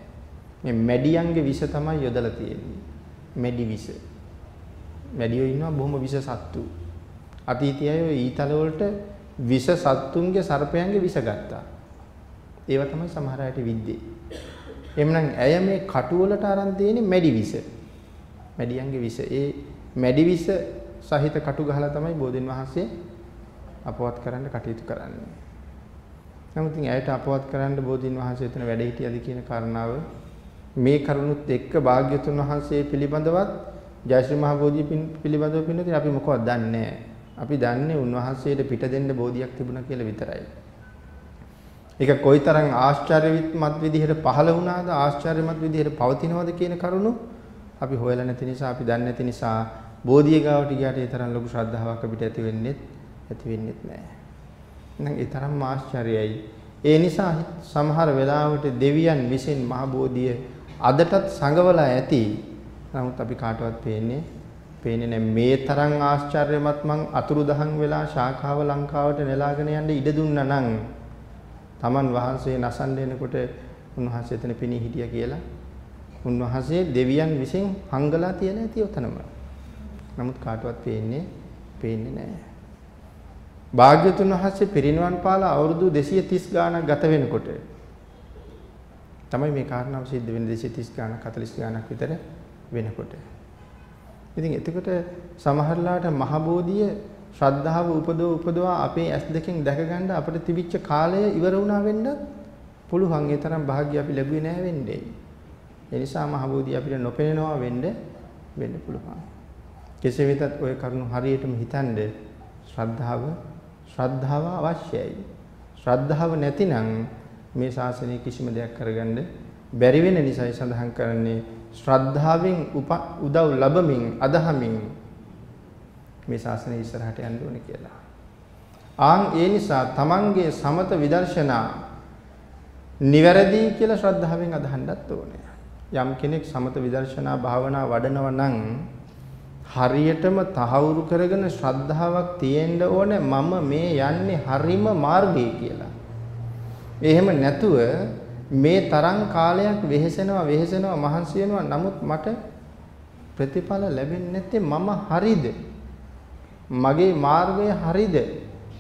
මේ මැඩියන්ගේ විෂ තමයි යොදලා තියෙන්නේ. මැඩි විෂ. මැඩියෝ ඉන්නවා බොහොම විෂ සත්තු. අතීතයේ ඔය ඊතල වලට විෂ සත්තුන්ගේ සර්පයන්ගේ විෂ ගත්තා. ඒවා තමයි සමහර අයට විද්දේ. එhmenan ඇය මේ කටු වලට අරන් තියෙන්නේ මැඩි විෂ. මැඩියන්ගේ විෂ. ඒ මැඩි විෂ සහිත කටු ගහලා තමයි බෝධින් වහන්සේ අපවත් කරන්න කටයුතු කරන්නේ. නමුත් ඉතින් ඇයට අපවත් කරන්න බෝධින් වහන්සේ එතන වැඩ හිටියද කියන කාරණාව මේ කරුණුත් එක්ක භාග්‍යතුන් වහන්සේ පිළිබඳවත් ජයශ්‍රී මහ බෝධිය පිළිබඳව පින්නදී අපි මොකවත් දන්නේ අපි දන්නේ උන්වහන්සේට පිට දෙන්න බෝධියක් තිබුණා කියලා විතරයි. ඒක කොයිතරම් ආශ්චර්යමත් විදිහට පහළ වුණාද ආශ්චර්යමත් විදිහට පවතිනවද කියන කරුණු අපි හොයලා නැති නිසා අපි දන්නේ නැති නිසා බෝධිය ගාවට ගියාට ඒ තරම් ලොකු ශ්‍රද්ධාවක් අපිට ඇති වෙන්නේ ඇති වෙන්නේ නැහැ. නම් ඒ තරම්ම ආශ්චර්යයි. ඒ නිසා සමහර වෙලාවට දෙවියන් විසින් මහ බෝධිය අදටත් සංගවලා ඇති. නමුත් අපි කාටවත් පේන්නේ පේන්නේ නැහැ මේ තරම් ආශ්චර්යමත් මං අතුරුදහන් වෙලා ශාඛාව ලංකාවට නෙලාගෙන යන්න ඉඩ දුන්නා නම් Taman වහන්සේ නසන්න එනකොට උන්වහන්සේ එතන පිණි හිටියා කියලා උන්වහන්සේ දෙවියන් විසින් හංගලා තියලා ඇති උතනම. නමුත් කාටවත් පේන්නේ පේන්නේ නැහැ. භාග්‍යතුන් වහන්සේ පිරිනිවන් පාලා අවුරුදු 230 ගාණක් ගත වෙනකොට තමයි මේ කාරණාව සිද්ධ වෙන්නේ 230 ගාණක් 40 ගාණක් විතර වෙනකොට. ඉතින් එතකොට සමහරලාට මහබෝධිය ශ්‍රද්ධාව උපදව උපදවා අපේ ඇස් දෙකෙන් දැක ගන්න අපිට තිබිච්ච කාලය ඉවර වුණා වෙන්නත් පුළුවන්. ඒ තරම් වාග්ය අපි ලැබුවේ නැහැ වෙන්නේ. ඒ නිසා මහබෝධිය අපිට නොපෙනෙනවා වෙන්න වෙන්න පුළුවන්. කෙසේ වෙතත් ওই කරුණු හරියටම හිතන්නේ ශ්‍රද්ධාව ශ්‍රද්ධාව අවශ්‍යයි. ශ්‍රද්ධාව නැතිනම් මේ ශාසනය කිසිම දෙයක් කරගන්න බැරි වෙන නිසායි සඳහන් කරන්නේ ශ්‍රද්ධාවෙන් උදව් ලැබමින් අදහමින් මේ ශාසනය ඉස්සරහට යන්න ඕනේ කියලා. ආන් ඒ නිසා තමන්ගේ සමත විදර්ශනා නිවැරදි කියලා ශ්‍රද්ධාවෙන් අදහන්නත් ඕනේ. යම් කෙනෙක් සමත විදර්ශනා භාවනා වඩනවා නම් හරියටම තහවුරු කරගෙන ශ්‍රද්ධාවක් තියෙන්න ඕනේ මම මේ යන්නේ හරිම මාර්ගයේ කියලා. එහෙම නැතුව මේ තරම් කාලයක් වෙහෙසෙනවා වෙහෙසෙනවා මහන්සි වෙනවා නමුත් මට ප්‍රතිඵල ලැබෙන්නේ නැත්තේ මම හරිද? මගේ මාර්ගය හරිද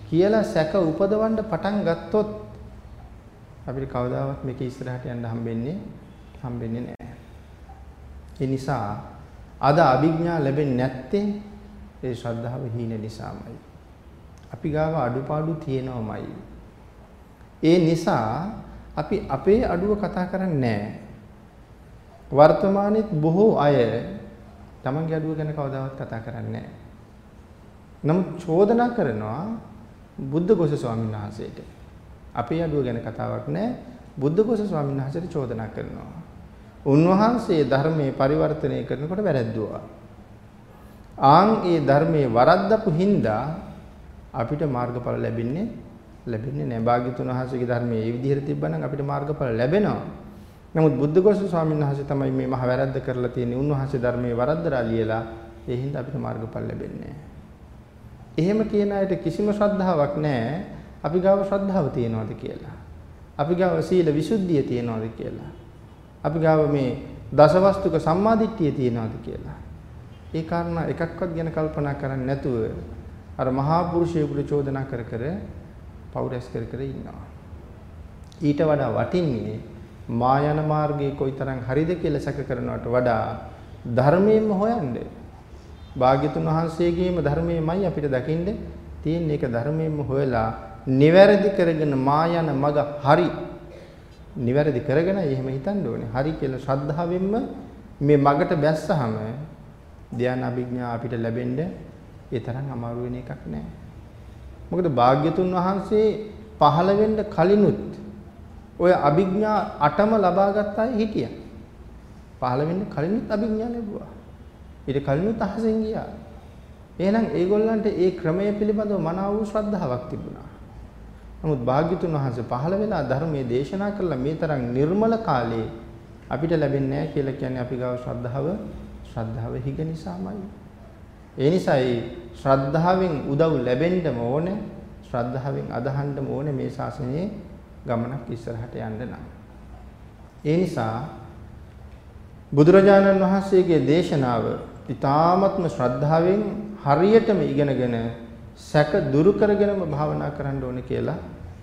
කියලා සැක උපදවන්න පටන් ගත්තොත් අපිට කවදාවත් මේක ඉස්සරහට යන්න හම්බෙන්නේ හම්බෙන්නේ නැහැ. ඒ නිසා අද අභිඥා ලැබෙන්නේ නැත්තේ ඒ ශ්‍රද්ධාව හීන නිසාමයි. අපි ගාව අඩුපාඩු තියෙනවමයි. ඒ නිසා අපි අපේ අඩුව කතා කරන්නේ වර්තමානයේත් බොහෝ අය තමන්ගේ අඩුව ගැන කවදාවත් කතා කරන්නේ නමුත් චෝදනා කරනවා බුද්ධඝෝෂ ස්වාමීන් වහන්සේට. අපේ අඩුව ගැන කතාවක් නැහැ. බුද්ධඝෝෂ ස්වාමීන් වහන්සේට චෝදනා කරනවා. උන්වහන්සේ ධර්මයේ පරිවර්තනය කරනකොට වැරද්දුවා. ආන් ඒ ධර්මයේ වරද්දපු හින්දා අපිට මාර්ගඵල ලැබෙන්නේ ලැබෙන්නේ නැහැ. භාග්‍යතුන් වහන්සේගේ ධර්මයේ මේ විදිහට තිබ්බනම් අපිට මාර්ගඵල ලැබෙනවා. නමුත් බුද්ධඝෝෂ ස්වාමීන් වහන්සේ තමයි මේ මහ වැරද්ද කරලා තියෙන්නේ. උන්වහන්සේ ධර්මයේ වරද්දලා ලියලා ඒ හින්දා අපිට මාර්ගඵල ලැබෙන්නේ එහෙම කියන අයට කිසිම ශ්‍රද්ධාවක් නැහැ. අපි ගාව ශ්‍රද්ධාව තියනවාද කියලා. අපි ගාව සීල විසුද්ධිය තියනවාද කියලා. අපි ගාව මේ දසවස්තුක සම්මාදිට්ඨිය තියනවාද කියලා. ඒ කාරණා එකක්වත් ගැන කල්පනා කරන්නේ නැතුව අර මහා පුරුෂයෙකුට චෝදනා කර කර පෞරස් කර කර ඉන්නවා. ඊට වඩා වටින්නේ මායන මාර්ගයේ කොයිතරම් හරිද කියලා සැක කරනවට වඩා ධර්මයෙන්ම හොයන්නේ. භාග්‍යතුන් වහන්සේගේම ධර්මයමයි අපිට දකින්න තියෙන්නේ. ඒක ධර්මයෙන්ම හොයලා නිවැරදි කරගෙන මායන මග හරි නිවැරදි කරගෙන එහෙම හිතන්න ඕනේ. හරි කියලා ශ්‍රද්ධාවෙන්ම මේ මගට බැස්සහම ධ්‍යාන අභිඥා අපිට ලැබෙන්න ඒ තරම් අමාරු වෙන එකක් නෑ. මොකද භාග්‍යතුන් වහන්සේ පහළ වෙන්න කලිනුත් ඔය අභිඥා අටම ලබාගත් අය හිටියා. පහළ වෙන්න කලිනුත් අභිඥා ලැබුවා. ඊට කලිනුත් අහසෙන් ගියා. එහෙනම් ඒගොල්ලන්ට ඒ ක්‍රමය පිළිබඳව මනාව වූ ශ්‍රද්ධාවක් තිබුණා. නමුත් භාග්‍යතුන් වහන්සේ පහළ වෙලා ධර්මයේ දේශනා කළා මේ තරම් නිර්මල කාලේ අපිට ලැබෙන්නේ නැහැ කියලා කියන්නේ අපි ගාව ශ්‍රද්ධාව ශ්‍රද්ධාව හිග නිසාමයි. ඒ නිසායි ශ්‍රද්ධාවෙන් උදව් ලැබෙන්නම ඕනේ ශ්‍රද්ධාවෙන් අදහන්නම ඕනේ මේ ශාසනයේ ගමනක් ඉස්සරහට යන්න නම්. ඒ නිසා බුදුරජාණන් වහන්සේගේ දේශනාව ඊ타ත්ම ශ්‍රද්ධාවෙන් හරියටම ඉගෙනගෙන සැක දුරු කරගෙනම භාවනා කරන්න ඕනේ කියලා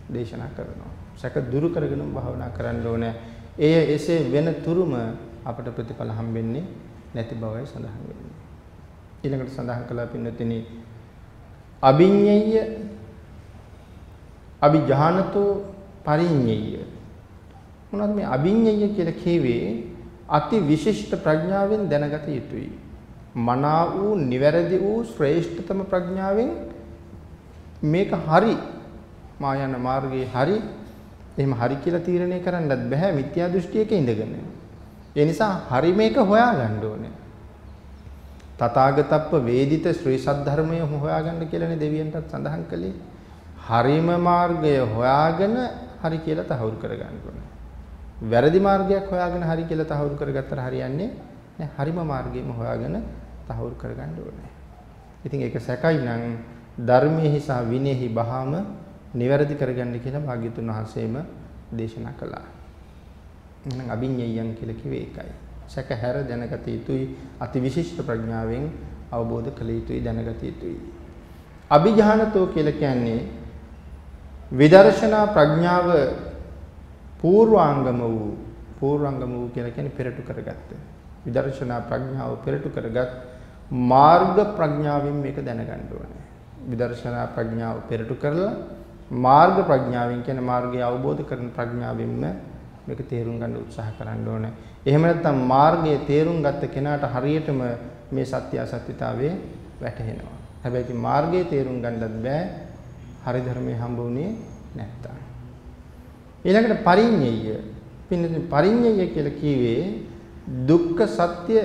දේශනා කරනවා. සැක දුරු කරගෙනම භාවනා කරන්න ඕනේ. එය එසේ වෙන තුරුම අපට ප්‍රතිඵල හම්බෙන්නේ නැති බවයි සඳහන් වෙන්නේ. ඊළඟට සඳහන් කළා පින්නතිනි අභිඤ්ඤය අභිජානතෝ පරිඤ්ඤය මොනවද මේ අභිඤ්ඤය කියලා කියවේ අති විශිෂ්ට ප්‍රඥාවෙන් දැනගත යුතුයි. මනා වූ නිවැරදි වූ ශ්‍රේෂ්ඨතම ප්‍රඥාවෙන් මේක හරි මා යන මාර්ගයේ හරි එහෙම හරි කියලා තීරණය කරන්නත් බෑ මිත්‍යා දෘෂ්ටියක ඉඳගෙන. ඒ නිසා හරි මේක හොයාගන්න ඕනේ. තථාගතප්ප වේදිත ශ්‍රී සද්ධර්මය හොයාගන්න කියලානේ දෙවියන්ටත් සඳහන් කළේ. හරිම මාර්ගය හොයාගෙන හරි කියලා තහවුරු කරගන්න ඕනේ. වැරදි මාර්ගයක් හොයාගෙන හරි කියලා තහවුරු කරගත්තට හරියන්නේ නැහැ. හරිම මාර්ගයම හොයාගෙන තහවුරු කරගන්න ඕනේ. ඉතින් ඒක සැකයි නම් ධර්මයේ සහ විනයෙහි බහාම නිවැරදි කරගන්න කියලා භාග්‍යතුන් වහන්සේම දේශනා කළා. එහෙනම් අභිඤ්ඤයයන් කියලා කිව්වේ ඒකයි. සැකහැර දැනගත යුතුයි. අතිවිශිෂ්ට ප්‍රඥාවෙන් අවබෝධ කළ යුතුයි දැනගත යුතුයි. අභිඥානතෝ කියලා කියන්නේ විදර්ශනා ප්‍රඥාව පූර්වාංගම වූ පූර්වාංගම වූ කියලා කියන්නේ පෙරටු කරගත්ත. විදර්ශනා ප්‍රඥාව පෙරටු කරගත් මාර්ග ප්‍රඥාවෙන් මේක දැනගන්න ඕනේ. විදර්ශනා ප්‍රඥාව පෙරටු කරලා මාර්ග ප්‍රඥාවෙන් කියන මාර්ගය අවබෝධ කරන ප්‍රඥාවෙන්ම මේක තේරුම් ගන්න උත්සාහ කරන්න ඕනේ. එහෙම නැත්නම් මාර්ගයේ තේරුම් ගත්ත කෙනාට හරියටම මේ සත්‍ය අසත්‍යතාවයේ වැටහෙනවා. හැබැයි ඉතින් මාර්ගයේ තේරුම් ගන්නත් බෑ. හරි ධර්මයේ හම්බ වුණේ නැත්තම්. ඊළඟට පරිඤ්ඤය. පින්නදී පරිඤ්ඤය කියලා කිව්වේ දුක්ඛ සත්‍ය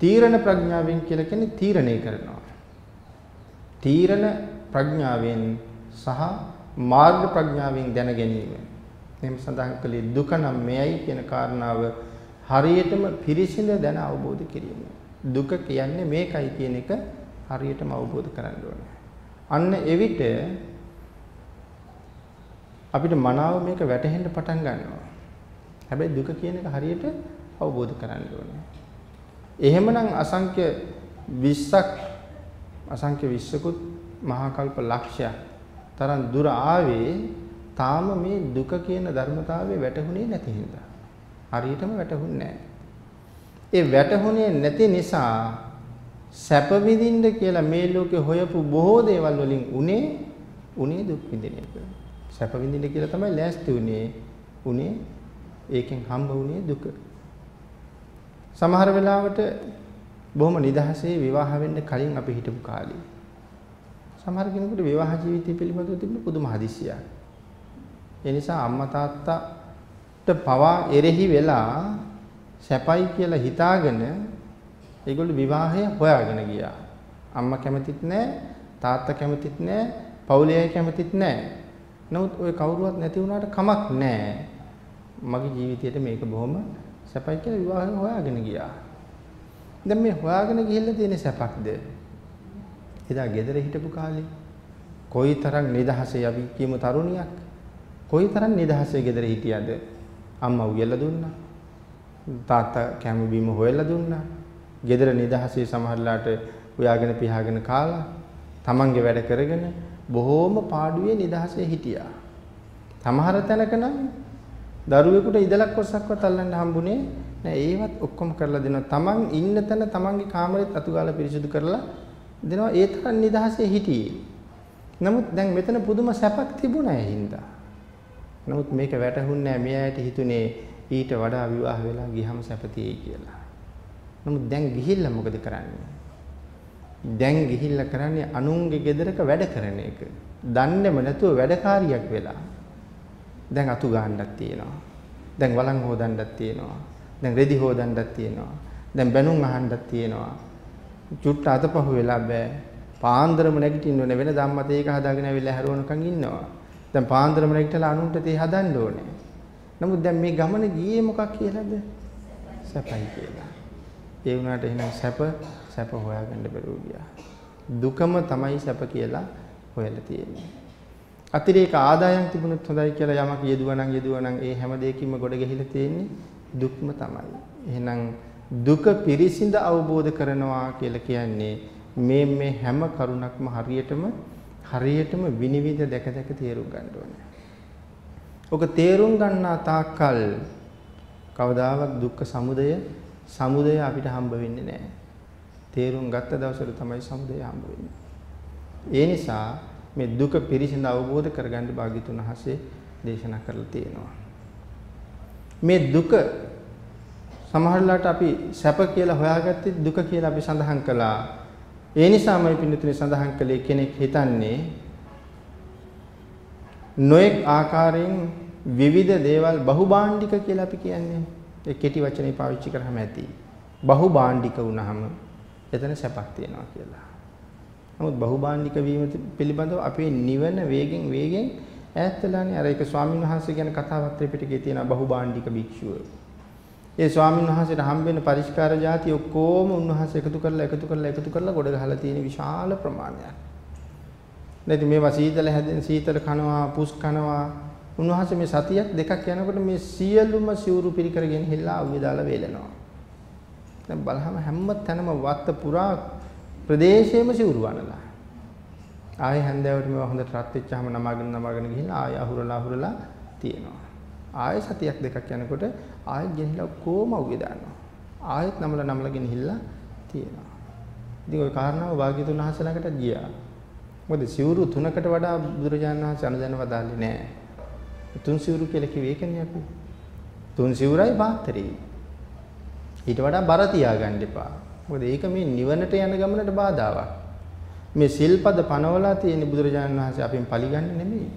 තීරණ ප්‍රඥාවෙන් කියලා කියන්නේ තීරණය කරනවා. තීරණ ප්‍රඥාවෙන් සහ මාර්ග ප්‍රඥාවෙන් දැන ගැනීම. එහෙම සඳහන් කළේ දුක නම් මෙයයි කියන කාරණාව හරියටම පිරිසිඳ දැන අවබෝධ කිරීම. දුක කියන්නේ මේකයි කියන එක හරියටම අවබෝධ කරගන්න ඕනේ. අන්න එවිට අපිට මනාව මේක වැටහෙන්න පටන් ගන්නවා. හැබැයි දුක කියන එක හරියට අවබෝධ කරගන්න ඕනේ. එහෙමනම් අසංඛ්‍ය 20ක් අසංඛ්‍ය 20කුත් මහා කල්ප ලක්ෂයක් තරම් දුර ආවේ තාම මේ දුක කියන ධර්මතාවය වැටහුනේ නැති හින්දා. හරියටම වැටහුන්නේ නැහැ. ඒ වැටහුනේ නැති නිසා සැප විඳින්න කියලා මේ ලෝකේ හොයපු බොහෝ දේවල් වලින් උනේ උනේ දුක් විඳින එක. සැප විඳින්න කියලා තමයි ලෑස්ති උනේ. උනේ ඒකෙන් හම්බ උනේ දුක. සමහර වෙලාවට බොහොම නිදහසේ විවාහ වෙන්න කලින් අපි හිටපු කාලේ. සමහර කෙනෙකුට විවාහ ජීවිතය පිළිබඳව තිබුණ පුදුම හදිස්සියක්. ඒ නිසා අම්මා තාත්තට පවා එරෙහි වෙලා සැපයි කියලා හිතාගෙන ඒගොල්ලෝ විවාහය හොයාගෙන ගියා. අම්මා කැමතිත් නැහැ, තාත්තා කැමතිත් නැහැ, පවුලේ අය කැමතිත් නැහැ. නමුත් ওই කවුරුවත් නැති වුණාට කමක් නැහැ. මගේ ජීවිතේට මේක බොහොම සැපයි කියලා විවාහය හොයාගෙන ගියා. දැන් මේ හොයාගෙන ගිහිල්ලා තියෙන සැපක්ද? එදා ගෙදර හිටපු කාලේ කොයිතරම් නිදහසේ අපි කියමු තරුණියක් කොයිතරම් නිදහසේ ගෙදර හිටියද? අම්මා උයලා දුන්නා. තාත්තා කැම බීම හොයලා දුන්නා. ගෙදර නිදහසේ සමහරලාට උයාගෙන පියාගෙන කාලා තමන්ගේ වැඩ කරගෙන බොහෝම පාඩුවේ නිදහසේ හිටියා. සමහර තැනක නම් දරුවෙකුට ඉදලක් කොටසක්වත් අල්ලන්න හම්බුනේ නෑ. ඒවත් ඔක්කොම කරලා දෙනවා. තමන් ඉන්න තැන තමන්ගේ කාමරෙත් අතුගාලා පිරිසිදු කරලා දෙනවා. ඒ තරම් නිදහසේ හිටියේ. නමුත් දැන් මෙතන පුදුම සැපක් තිබුණා ඒ හින්දා. නමුත් මේක වැටහුන්නේ නැහැ. මේ ඇයට හිතුනේ ඊට වඩා විවාහ වෙලා ගියහම සැපතියි කියලා. නමුත් දැන් ගිහිල්ලා මොකද කරන්නේ? දැන් ගිහිල්ලා කරන්නේ අනුන්ගේ ගෙදරක වැඩ කරන එක. දන්නේම නැතුව වැඩකාරියක් වෙලා. දැන් අතු ගන්නක් තියෙනවා. දැන් වළං හොදන්නක් තියෙනවා. දැන් රෙදි හොදන්නත් තියෙනවා. දැන් බැනුම් අහන්නත් තියෙනවා. චුට්ට අතපහුව වෙලා බෑ. පාන්දරම නැගිටින්න ඕනේ වෙන ධම්මත ඒක හදාගෙන ඇවිල්ලා හැරවනකන් ඉන්නවා. දැන් පාන්දරම නැගිටලා අනුන්ට තේ හදන්න ඕනේ. නමුත් දැන් මේ ගමන ගියේ මොකක් කියලාද? සැපයි කියලා. ඒ වුණාට එහෙනම් සැප සැප හොයාගන්න බැරුව ගියා. දුකම තමයි සැප කියලා හොයලා තියෙන්නේ. අතිරේක ආදායම් තිබුණොත් හොඳයි කියලා යමක් යෙදුවා නම් යෙදුවා නම් ඒ හැම දෙයකින්ම ගොඩ ගැහිලා තියෙන්නේ දුක්ම තමයි. එහෙනම් දුක පිරිසිඳ අවබෝධ කරනවා කියලා කියන්නේ මේ මේ හැම කරුණක්ම හරියටම හරියටම විනිවිද දැක දැක තේරුම් ගන්න ඕනේ. ඔක තේරුම් ගන්නා තාක්කල් කවදාවත් දුක්ඛ සමුදය සමුදය අපිට හම්බ වෙන්නේ නැහැ. තේරුම් ගත්ත දවසට තමයි සමුදය හම්බ වෙන්නේ. ඒ නිසා මේ දුක පිරිසිඳ අවබෝධ කරගන්න භාග්‍යතුන් වහන්සේ දේශනා කරලා තියෙනවා. මේ දුක සමහරලාට අපි සැප කියලා හොයාගත්තේ දුක කියලා අපි සඳහන් කළා. ඒ නිසාමයි පින්නතුනේ සඳහන් කළේ කෙනෙක් හිතන්නේ නොඑක් ආකාරයෙන් විවිධ දේවල් බහුභාණ්ඩික කියලා අපි කියන්නේ. ඒ කෙටි වචනේ පාවිච්චි කරාම ඇති. බහුභාණ්ඩික වුණාම එතන සැපක් තියෙනවා කියලා. නමුත් බහුභාණ්ඩික වීම පිළිබඳව අපේ නිවන වේගෙන් වේගෙන් ඈත් වෙලානේ අර ඒක ස්වාමීන් වහන්සේ ගැන කතාවක් ත්‍රිපිටකයේ තියෙන බහුභාණ්ඩික භික්ෂුව. ඒ ස්වාමීන් වහන්සේට හම්බෙන පරිස්කාර જાති ඔක්කොම උන්වහන්සේ එකතු කරලා එකතු කරලා එකතු කරලා ගොඩ ගහලා තියෙන විශාල ප්‍රමාණයක්. නැති මේවා සීතල හැදෙන සීතල කනවා පුස් කනවා උන්වහන්සේ මේ සතියක් දෙකක් යනකොට මේ සියලුම සිවුරු පිරිකරගෙන හිල්ලා අවුවේ දාලා වේලනවා. දැන් බලහම හැම තැනම වත්ත පුරා ප්‍රදේශයේම සිවුරු වනලා. ආයෙ හැන්දෑවට මේවා හොඳට රත් වෙච්චාම නමාගෙන නමාගෙන ගිහිල්ලා ආයෙ අහුරලා අහුරලා තියෙනවා. ආයෙ සතියක් දෙකක් යනකොට ආයෙත් ගෙනහිලා කොහොම අවුවේ දානවා. ආයෙත් නමල නමල ගෙනහිල්ලා තියෙනවා. ඉතින් ওই කාරණාව භාග්‍යතුන් වහන්සේ ළඟට ගියා. මොකද සිවුරු තුනකට වඩා බුදුරජාණන් වහන්සේ අනුදැන වදාන්නේ නැහැ. තුන් සිවුරු කියලා කිව්වේ ඒකනේ අපි. තුන් සිවුරයි පාත්‍රේ. ඊට වඩා බර තියාගන්න එපා. මොකද ඒක මේ නිවනට යන ගමනට බාධාවක්. මේ සිල්පද පනවලා තියෙන බුදුරජාණන් වහන්සේ අපෙන් පරිගන්නේ නෙමෙයි.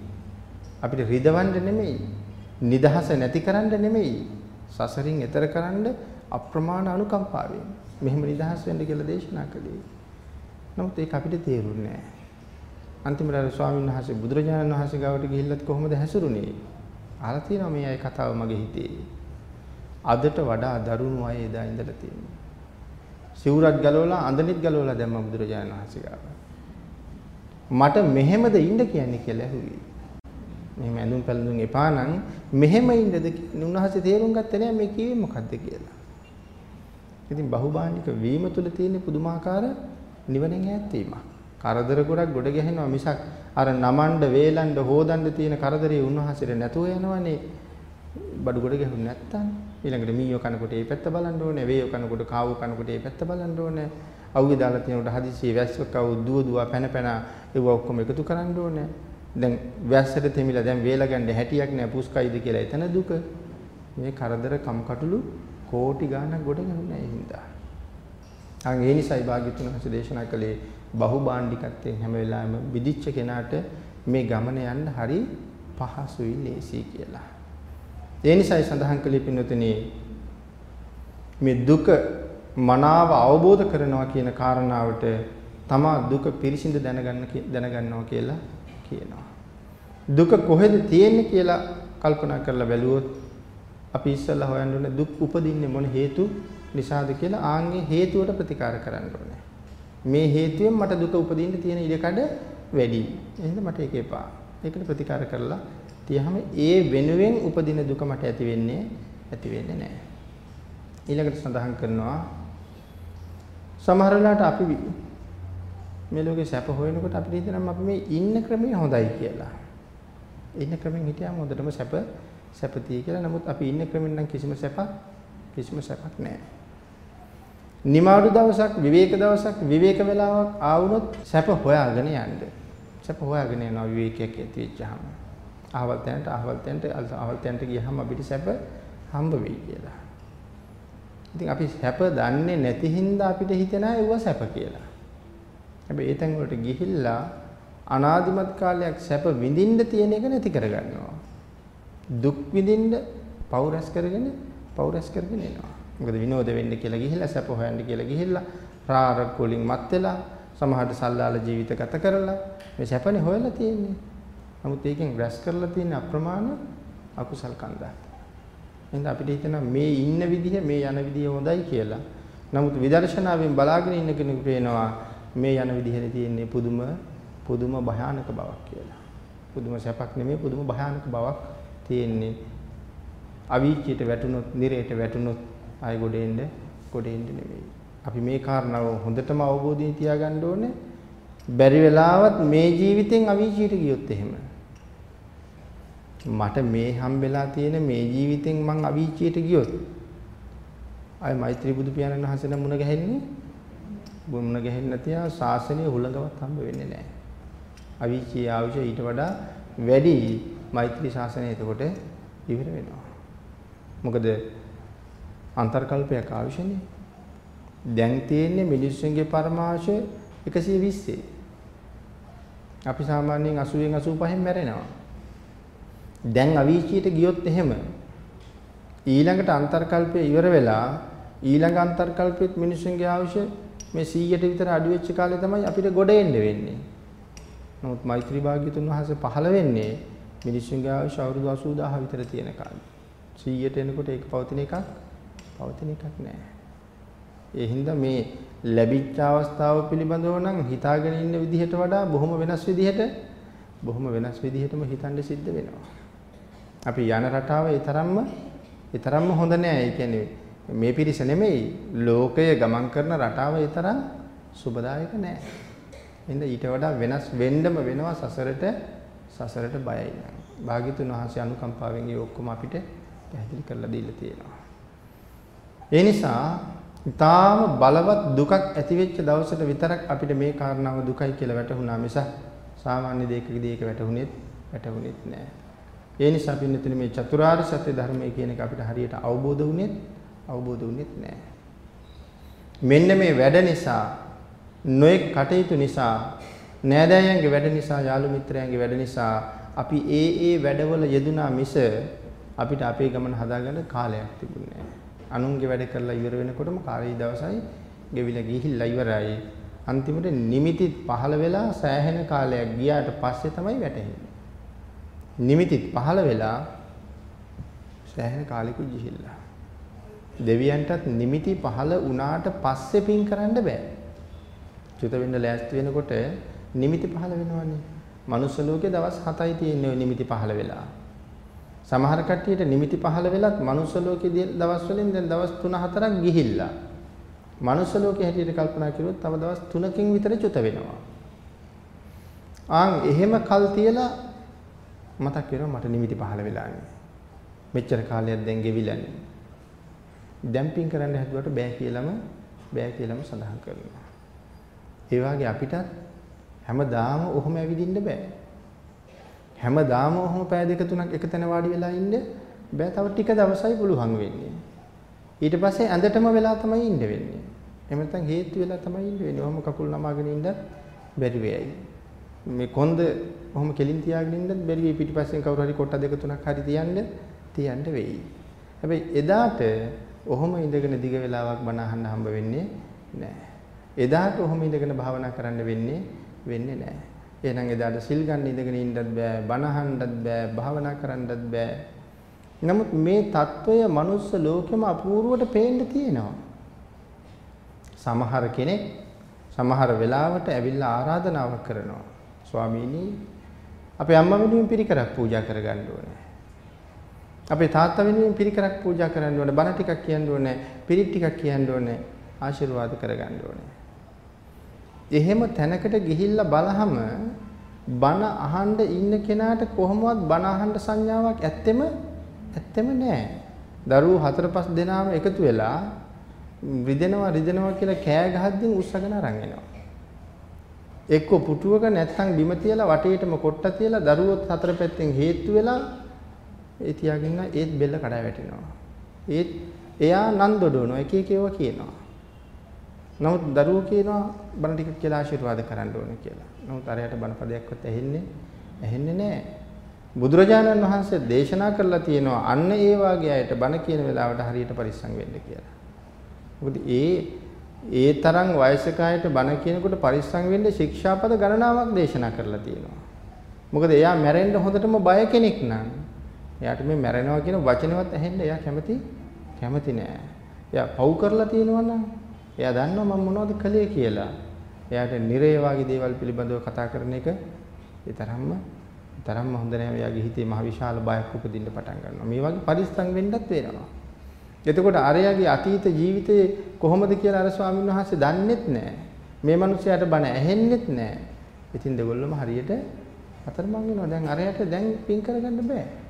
අපිට රිදවන්න නෙමෙයි. නිදහස නැති කරන්න නෙමෙයි. සසරින් එතර කරන්න අප්‍රමාණ අනුකම්පාවෙන්. මෙහෙම නිදහස් වෙන්න කියලා දේශනා කළේ. නමුත් ඒක අපිට තේරුන්නේ නැහැ. අන්තිමට අර ස්වාමීන් වහන්සේ බුදුරජාණන් වහන්සේ ගාවට ගිහිල්ලත් කොහොමද හැසිරුනේ? අහලා තියෙනවා මේ අය කතාව මගේ හිතේ. අදට වඩා දරුණු අය එදා ඉඳලා තියෙනවා. සිවුරත් ගලවලා අඳනිත් ගලවලා දැම්ම බුදුරජාණන් වහන්සේ ගාව. මට මෙහෙමද ඉන්න කියන්නේ කියලා ඇහුවේ. මෙහෙම ඇඳුම් පැළඳුම් එපා නම් මෙහෙම ඉන්නද කියන්නේ උන්වහන්සේ තේරුම් ගත්තේ නෑ මේ කිව්වේ මොකද්ද කියලා. ඉතින් බහුභාණ්ඩික වීම තුල තියෙන පුදුමාකාර නිවනෙන් ඈත් වීමක්. කරදර ගොඩක් ගොඩ ගැහෙනවා මිසක් අර නමණ්ඩ වේලණ්ඩ හොදන්න තියෙන කරදරේ උන්වහන්සේට නැතුව යනවනේ බඩු ගොඩ ගැහුනේ නැත්තම් ඊළඟට මීයෝ කනකොට ඒ පැත්ත බලන්න ඕනේ වේයෝ කනකොට කාවෝ කනකොට ඒ පැත්ත බලන්න ඕනේ අවුවේ දාලා තියෙනකොට හදිසියෙ වැස්සක කව දුව දුව පැන පැන ඒව ඔක්කොම එකතු කරන්න ඕනේ දැන් වැස්සට තෙමිලා දැන් වේල ගන්න හැටියක් නෑ පුස්කයිද කියලා එතන දුක මේ කරදර කම්කටොළු කෝටි ගාණක් ගොඩ ගැහුණා ඒ හින්දා අන් ඒ නිසායි භාග්‍යතුන් වහන්සේ දේශනා කළේ බහුභාණ්ඩිකත්වයෙන් හැම වෙලාවෙම විදිච්ච කෙනාට මේ ගමන යන්න හරි පහසුයි ලේසි කියලා. ඒ නිසායි සඳහන් කළේ පින්වතුනි මේ දුක මනාව අවබෝධ කරනවා කියන කාරණාවට තමා දුක පිරිසිඳ දැනගන්න දැනගන්නවා කියලා කියනවා. දුක කොහෙද තියෙන්නේ කියලා කල්පනා කරලා බැලුවොත් අපි ඉස්සෙල්ලා හොයන්න ඕනේ දුක් උපදින්නේ මොන හේතු නිසාද කියලා ආන්ගේ හේතුවට ප්‍රතිකාර කරන්න ඕනේ. මේ හේතුවෙන් මට දුක උපදින්න තියෙන ඉඩකඩ වැඩි. එහෙනම් මට ඒක එපා. ඒකට ප්‍රතිකාර කරලා තියහම ඒ වෙනුවෙන් උපදින දුක මට ඇති වෙන්නේ ඇති වෙන්නේ නැහැ. ඊළඟට සඳහන් කරනවා සමහර වෙලාවට අපි මේ ලෝකේ සැප හොයනකොට අපිට හිතෙනවා අපි මේ ඉන්න ක්‍රමය හොඳයි කියලා. ඉන්න ක්‍රමෙන් හිටියාම හොඳටම සැප සැපතියි කියලා. නමුත් අපි ඉන්න ක්‍රමෙන් නම් කිසිම සැපක් කිසිම සැපක් නැහැ. නිමාඩු දවසක් විවේක දවසක් විවේක වෙලාවක් ආවුනොත් සැප හොයාගෙන යන්න. සැප හොයාගෙන යනවා විවේකයක් ඇති වෙච්චාම. අහවල් තැනට අහවල් තැනට අහවල් තැනට ගියහම අපිට සැප හම්බ වෙයි කියලා. ඉතින් අපි සැප දන්නේ නැති හින්දා අපිට හිතෙන ඒව සැප කියලා. හැබැයි ඒ තැන් වලට ගිහිල්ලා අනාදිමත් කාලයක් සැප විඳින්න තියෙන එක නැති කරගන්නවා. දුක් විඳින්න පව් රැස් කරගෙන පෞරස් කරගෙන එනවා. මොකද විනෝද වෙන්න කියලා ගිහිල්ලා සැප හොයන්න කියලා ගිහිල්ලා රාරක් වලින් මත් වෙලා සමහරට සල්ලාල ජීවිත ගත කරලා මේ සැපනේ හොයලා තියෙන්නේ. නමුත් ඒකෙන් රැස් කරලා තියෙන අප්‍රමාණ අකුසල් කන්දක්. එහෙනම් අපිට හිතෙනවා මේ ඉන්න විදිහ මේ යන විදිහ හොඳයි කියලා. නමුත් විදර්ශනාවෙන් බලාගෙන ඉන්න කෙනෙකුට පේනවා මේ යන විදිහේ තියෙන්නේ පුදුම පුදුම භයානක බවක් කියලා. පුදුම සැපක් නෙමෙයි පුදුම භයානක බවක් තියෙන්නේ. අවීචයට වැටුනොත්, නිරයට වැටුනොත් ආයෙ ගොඩ එන්න ගොඩ එන්න නෙමෙයි. අපි මේ කාරණාව හොඳටම අවබෝධයෙන් තියාගන්න ඕනේ. බැරි වෙලාවත් මේ ජීවිතෙන් අවීචයට ගියොත් එහෙම. මට මේ හම්බෙලා තියෙන මේ ජීවිතෙන් මං අවීචයට ගියොත් ආයි මෛත්‍රී බුදු පියාණන් වහන්සේ මුණ ගැහෙන්නේ මුණ ගැහෙන්නේ නැතිව ශාසනය හුලඟවත් හම්බ වෙන්නේ නැහැ. අවීචී ආවිෂ ඊට වඩා වැඩි මෛත්‍රී ශාසනය එතකොට ඉවර වෙනවා. මොකද අන්තර්කල්පයක් ආවිෂනේ. දැන් තියෙන්නේ මිනිස්සුන්ගේ පරමාශය 120. අපි සාමාන්‍යයෙන් 80න් 85න් මැරෙනවා. දැන් අවීචියට ගියොත් එහෙම ඊළඟට අන්තර්කල්පය ඉවර වෙලා ඊළඟ අන්තර්කල්පෙත් මිනිස්සුන්ගේ අවශ්‍ය මේ 100ට විතර අඩු වෙච්ච කාලේ තමයි අපිට ගොඩ එන්න වෙන්නේ. නමුත් මෛත්‍රී භාග්‍යතුන් වහන්සේ පහළ වෙන්නේ මිනිස්සුන්ගේ අවශ්‍ය අවුරුදු 80000 විතර තියෙන කාලේ. 100ට එනකොට ඒක පවතින එකක් පවතින එකක් නෑ. ඒ හින්දා මේ ලැබිච්ච අවස්ථාව පිළිබඳව නම් හිතාගෙන ඉන්න විදිහට වඩා බොහොම වෙනස් විදිහට බොහොම වෙනස් විදිහටම හිතන්න සිද්ධ වෙනවා. අපි යන රටාව ඒ තරම්ම ඒ තරම්ම හොඳ නෑ. ඒ කියන්නේ මේ පිරිස නෙමෙයි ලෝකය ගමන් කරන රටාව ඒ තරම් සුබදායක නෑ. එහෙනම් ඊට වඩා වෙනස් වෙන්නම වෙනවා සසරට සසරට බයයි. භාග්‍යතුන් වහන්සේ අනුකම්පාවෙන් ඒ ඔක්කොම අපිට පැහැදිලි කරලා දීලා තියෙනවා. ඒ නිසා ඊටාම බලවත් දුකක් ඇති වෙච්ච දවසට විතරක් අපිට මේ කාරණාව දුකයි කියලා වැටහුණා මිස සාමාන්‍ය දෙයකදී ඒක වැටහුනේත් වැටහුනේත් නෑ. ඒ නිසා පින්නතුනේ මේ චතුරාර්ය සත්‍ය ධර්මය කියන එක අපිට හරියට අවබෝධ වුනේත් අවබෝධ වුනේත් නෑ. මෙන්න මේ වැඩ නිසා නොඑක් කටයුතු නිසා නෑදෑයන්ගේ වැඩ නිසා යාළු මිත්‍රයන්ගේ වැඩ නිසා අපි ඒ ඒ වැඩවල යෙදුනා මිස අපිට අපේ ගමන හදාගන්න කාලයක් තිබුණේ නෑ. අනුන්ගේ වැඩ කරලා ඉවර වෙනකොටම කාලේ දවසයි ගෙවිලා ගිහිල්ලා ඉවරයි. අන්තිමට නිමිතිත් පහළ වෙලා සෑහෙන කාලයක් ගියාට පස්සේ තමයි වැටෙන්නේ. නිමිතිත් පහළ වෙලා සෑහෙන කාලෙකුත් ගිහිල්ලා. දෙවියන්ටත් නිමිති පහළ වුණාට පස්සේ පින් කරන්න බෑ. චුත වෙන්න ලෑස්ති වෙනකොට නිමිති පහළ වෙනවනේ. මනුස්ස ලෝකේ දවස් 7යි තියෙන්නේ නිමිති පහළ වෙලා. සමහර කට්ටියට නිමිති පහළ වෙලත් මනුස්ස ලෝකයේ දවස් වලින් දැන් දවස් 3-4ක් ගිහිල්ලා. මනුස්ස ලෝකයේ හැටියට කල්පනා කරුවොත් තව දවස් 3කින් විතර චුත වෙනවා. ආන් එහෙම කල් තියලා මතක් වෙනවා මට නිමිති පහළ වෙලානේ. මෙච්චර කාලයක් දැන් ගෙවිලානේ. ඩැම්පින් කරන්න හැදුවට බෑ කියලාම බෑ කියලාම සඳහන් කරනවා. ඒ වගේ අපිටත් හැමදාම ඔහොම ඇවිදින්න බෑ. හැමදාම ඔහොම පෑ දෙක තුනක් එක තැන වාඩි වෙලා ඉන්න බෑ තව ටික දවසයි පුළුවන් වෙන්නේ. ඊට පස්සේ ඇඳටම වෙලා තමයි ඉන්න වෙන්නේ. එහෙම නැත්නම් හේතු වෙලා තමයි ඉන්න වෙන්නේ. ඔහොම කකුල් නමාගෙන ඉන්නත් බැරි වෙයි. මේ කොන්ද ඔහොම කෙලින් තියාගෙන ඉන්නත් බැරි වෙයි පිටිපස්සෙන් කවුරු හරි කොට්ට දෙක තුනක් හරි තියන්න තියන්න වෙයි. හැබැයි එදාට ඔහොම ඉඳගෙන දිග වේලාවක් බණ අහන්න හම්බ වෙන්නේ නැහැ. එදාට ඔහොම ඉඳගෙන භාවනා කරන්න වෙන්නේ වෙන්නේ නැහැ. එහෙනම් එදාට සිල් ගන්න ඉඳගෙන ඉන්නත් බෑ, බණ අහන්නත් බෑ, භාවනා කරන්නත් බෑ. නමුත් මේ తত্ত্বය manuss ලෝකෙම අපූර්වට පේන්න තියෙනවා. සමහර කෙනෙක් සමහර වෙලාවට ඇවිල්ලා ආරාධනාවක් කරනවා. ස්වාමීනි අපේ අම්මා වෙනුවෙන් පිරිකරක් පූජා කරගන්න ඕනේ. අපේ තාත්තා වෙනුවෙන් පිරිකරක් පූජා කරන්න ඕනේ. බණ ටිකක් කියන්න ඕනේ. පිරිත් ටිකක් කියන්න ඕනේ. ආශිර්වාද කරගන්න ඕනේ. එහෙම තැනකට ගිහිල්ලා බලහම බණ අහන්න ඉන්න කෙනාට කොහොමවත් බණ අහන්න සංඥාවක් ඇත්තෙම ඇත්තෙම නැහැ. දරුවෝ හතර පහ දෙනාම එකතු වෙලා රිදෙනවා රිදෙනවා කියලා කෑ ගහද්දී උස්සගෙන අරන් එනවා. එක්ක පුටුවක නැත්නම් බිම තියලා වටේටම කොට්ට තියලා දරුවොත් හතර පැත්තෙන් හේතු වෙලා ඒ තියාගෙන ඒත් බෙල්ල කඩා වැටෙනවා. ඒත් එයා නන් දොඩවනවා එක එක ඒවා කියනවා. නමුත් දරුවෝ කියනවා බණ ටිකක් කියලා ආශිර්වාද කරන්න ඕනේ කියලා. නමුත් අරයට බණ පදයක්වත් ඇහෙන්නේ ඇහෙන්නේ නැහැ. බුදුරජාණන් වහන්සේ දේශනා කරලා තියෙනවා අන්න ඒ වාගේ අයට බණ කියන වෙලාවට හරියට පරිස්සම් වෙන්න කියලා. මොකද ඒ ඒ තරම් වයසක අයට බණ කියනකොට පරිස්සම් වෙන්න ශික්ෂාපද ගණනාවක් දේශනා කරලා තියෙනවා. මොකද එයා මැරෙන්න හොඳටම බය කෙනෙක් නම් එයාට මේ මැරෙනවා කියන වචනවත් ඇහෙන්න එයා කැමති කැමති නෑ. එයා පව් කරලා තියෙනවා නම් එයා දන්නවා මම මොනවද කළේ කියලා. එයාට නිරේ වගේ දේවල් පිළිබඳව කතා කරන එක ඒ තරම්ම තරම්ම හොඳ නෑ. එයාගේ හිතේ මහ විශාල බයක් උපදින්න පටන් ගන්නවා. මේ වගේ පරිස්සම් වෙන්නත් වෙනවා. එතකොට අරයාගේ අතීත ජීවිතේ කොහොමද කියලා අර ස්වාමීන් වහන්සේ දන්නෙත් නෑ. මේ මිනිස්යාට බණ ඇහෙන්නෙත් නෑ. ඉතින් දෙගොල්ලම හරියට අතරමං වෙනවා. දැන් අරයට දැන් පින් කරගන්න බෑ.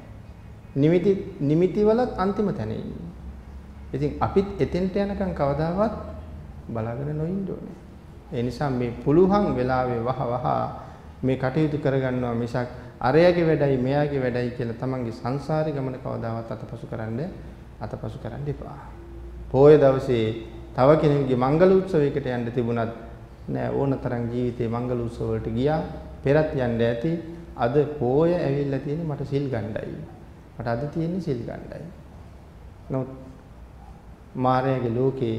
නිමිති නිමිති වලත් අන්තිම තැන ඉන්නේ. ඉතින් අපිත් එතෙන්ට යනකම් කවදාවත් බලාගෙන නොඉන්න ඕනේ. ඒ නිසා මේ පුළුවන් වෙලාවේ වහ වහ මේ කටයුතු කරගන්නවා මිසක් අරයාගේ වැඩයි මෙයාගේ වැඩයි කියලා තමන්ගේ සංසාරේ ගමන කවදාවත් අතපසු කරන්න අතපසු කරන්න එපා. පොය දවසේ තව කෙනෙකුගේ මංගල උත්සවයකට යන්න තිබුණත් නෑ ඕනතරම් ජීවිතේ මංගල උත්සව වලට ගියා පෙරත් යන්න ඇති අද පොය ඇවිල්ලා තියෙන්නේ මට සිල් ගණ්ඩායි. මට අද තියෙන්නේ සිල් ගණ්ඩායි. නමුත් මායාවේ ලෝකේ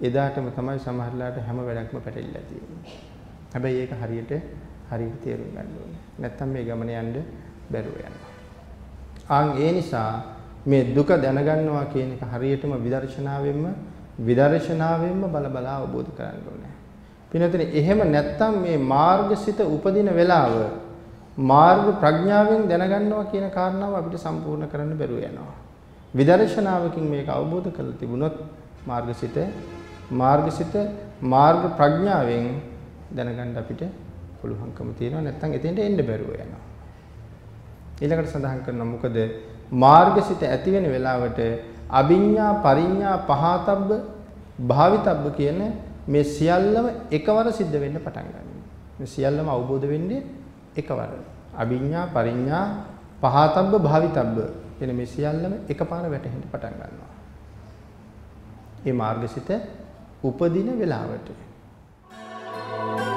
එදාටම තමයි සමහරලාට හැම වැඩක්ම පැටලිලා තියෙන්නේ. හැබැයි ඒක හරියට හරියට තේරුම් ගන්න ඕනේ. නැත්තම් මේ ගමන යන්න බැරුව යනවා. ආන් ඒ නිසා මේ දුක දැනගන්නවා කියන එක හරියටම විදර්ශනාවෙන්ම විදර්ශනාවෙන්ම බල බල අවබෝධ කරගන්න ඕනේ. පිනතනේ එහෙම නැත්තම් මේ මාර්ගසිත උපදින වෙලාව මාර්ග ප්‍රඥාවෙන් දැනගන්නවා කියන කාරණාව අපිට සම්පූර්ණ කරන්න බැරුව යනවා. විදර්ශනාවකින් මේක අවබෝධ කරලා තිබුණොත් මාර්ගසිත මාර්ගසිත මාර්ග ප්‍රඥාවෙන් දැනගන්න අපිට පුළුවන්කම තියෙනවා නැත්නම් එතෙන්ට එන්න බැරුව යනවා. ඊළඟට සඳහන් කරනවා මොකද මාර්ගසිත ඇති වෙන වෙලාවට අභිඤ්ඤා පරිඤ්ඤා පහතබ්බ භාවිතබ්බ කියන මේ සියල්ලම එකවර සිද්ධ වෙන්න පටන් ගන්නවා. මේ සියල්ලම අවබෝධ වෙන්නේ එකවර. අවිඤ්ඤා පරිඤ්ඤා පහතබ්බ භාවිතබ්බ කියන මේ සියල්ලම එකපාර වැටෙන්න පටන් ගන්නවා. මේ මාර්ගසිත උපදින වෙලාවට. Thank you.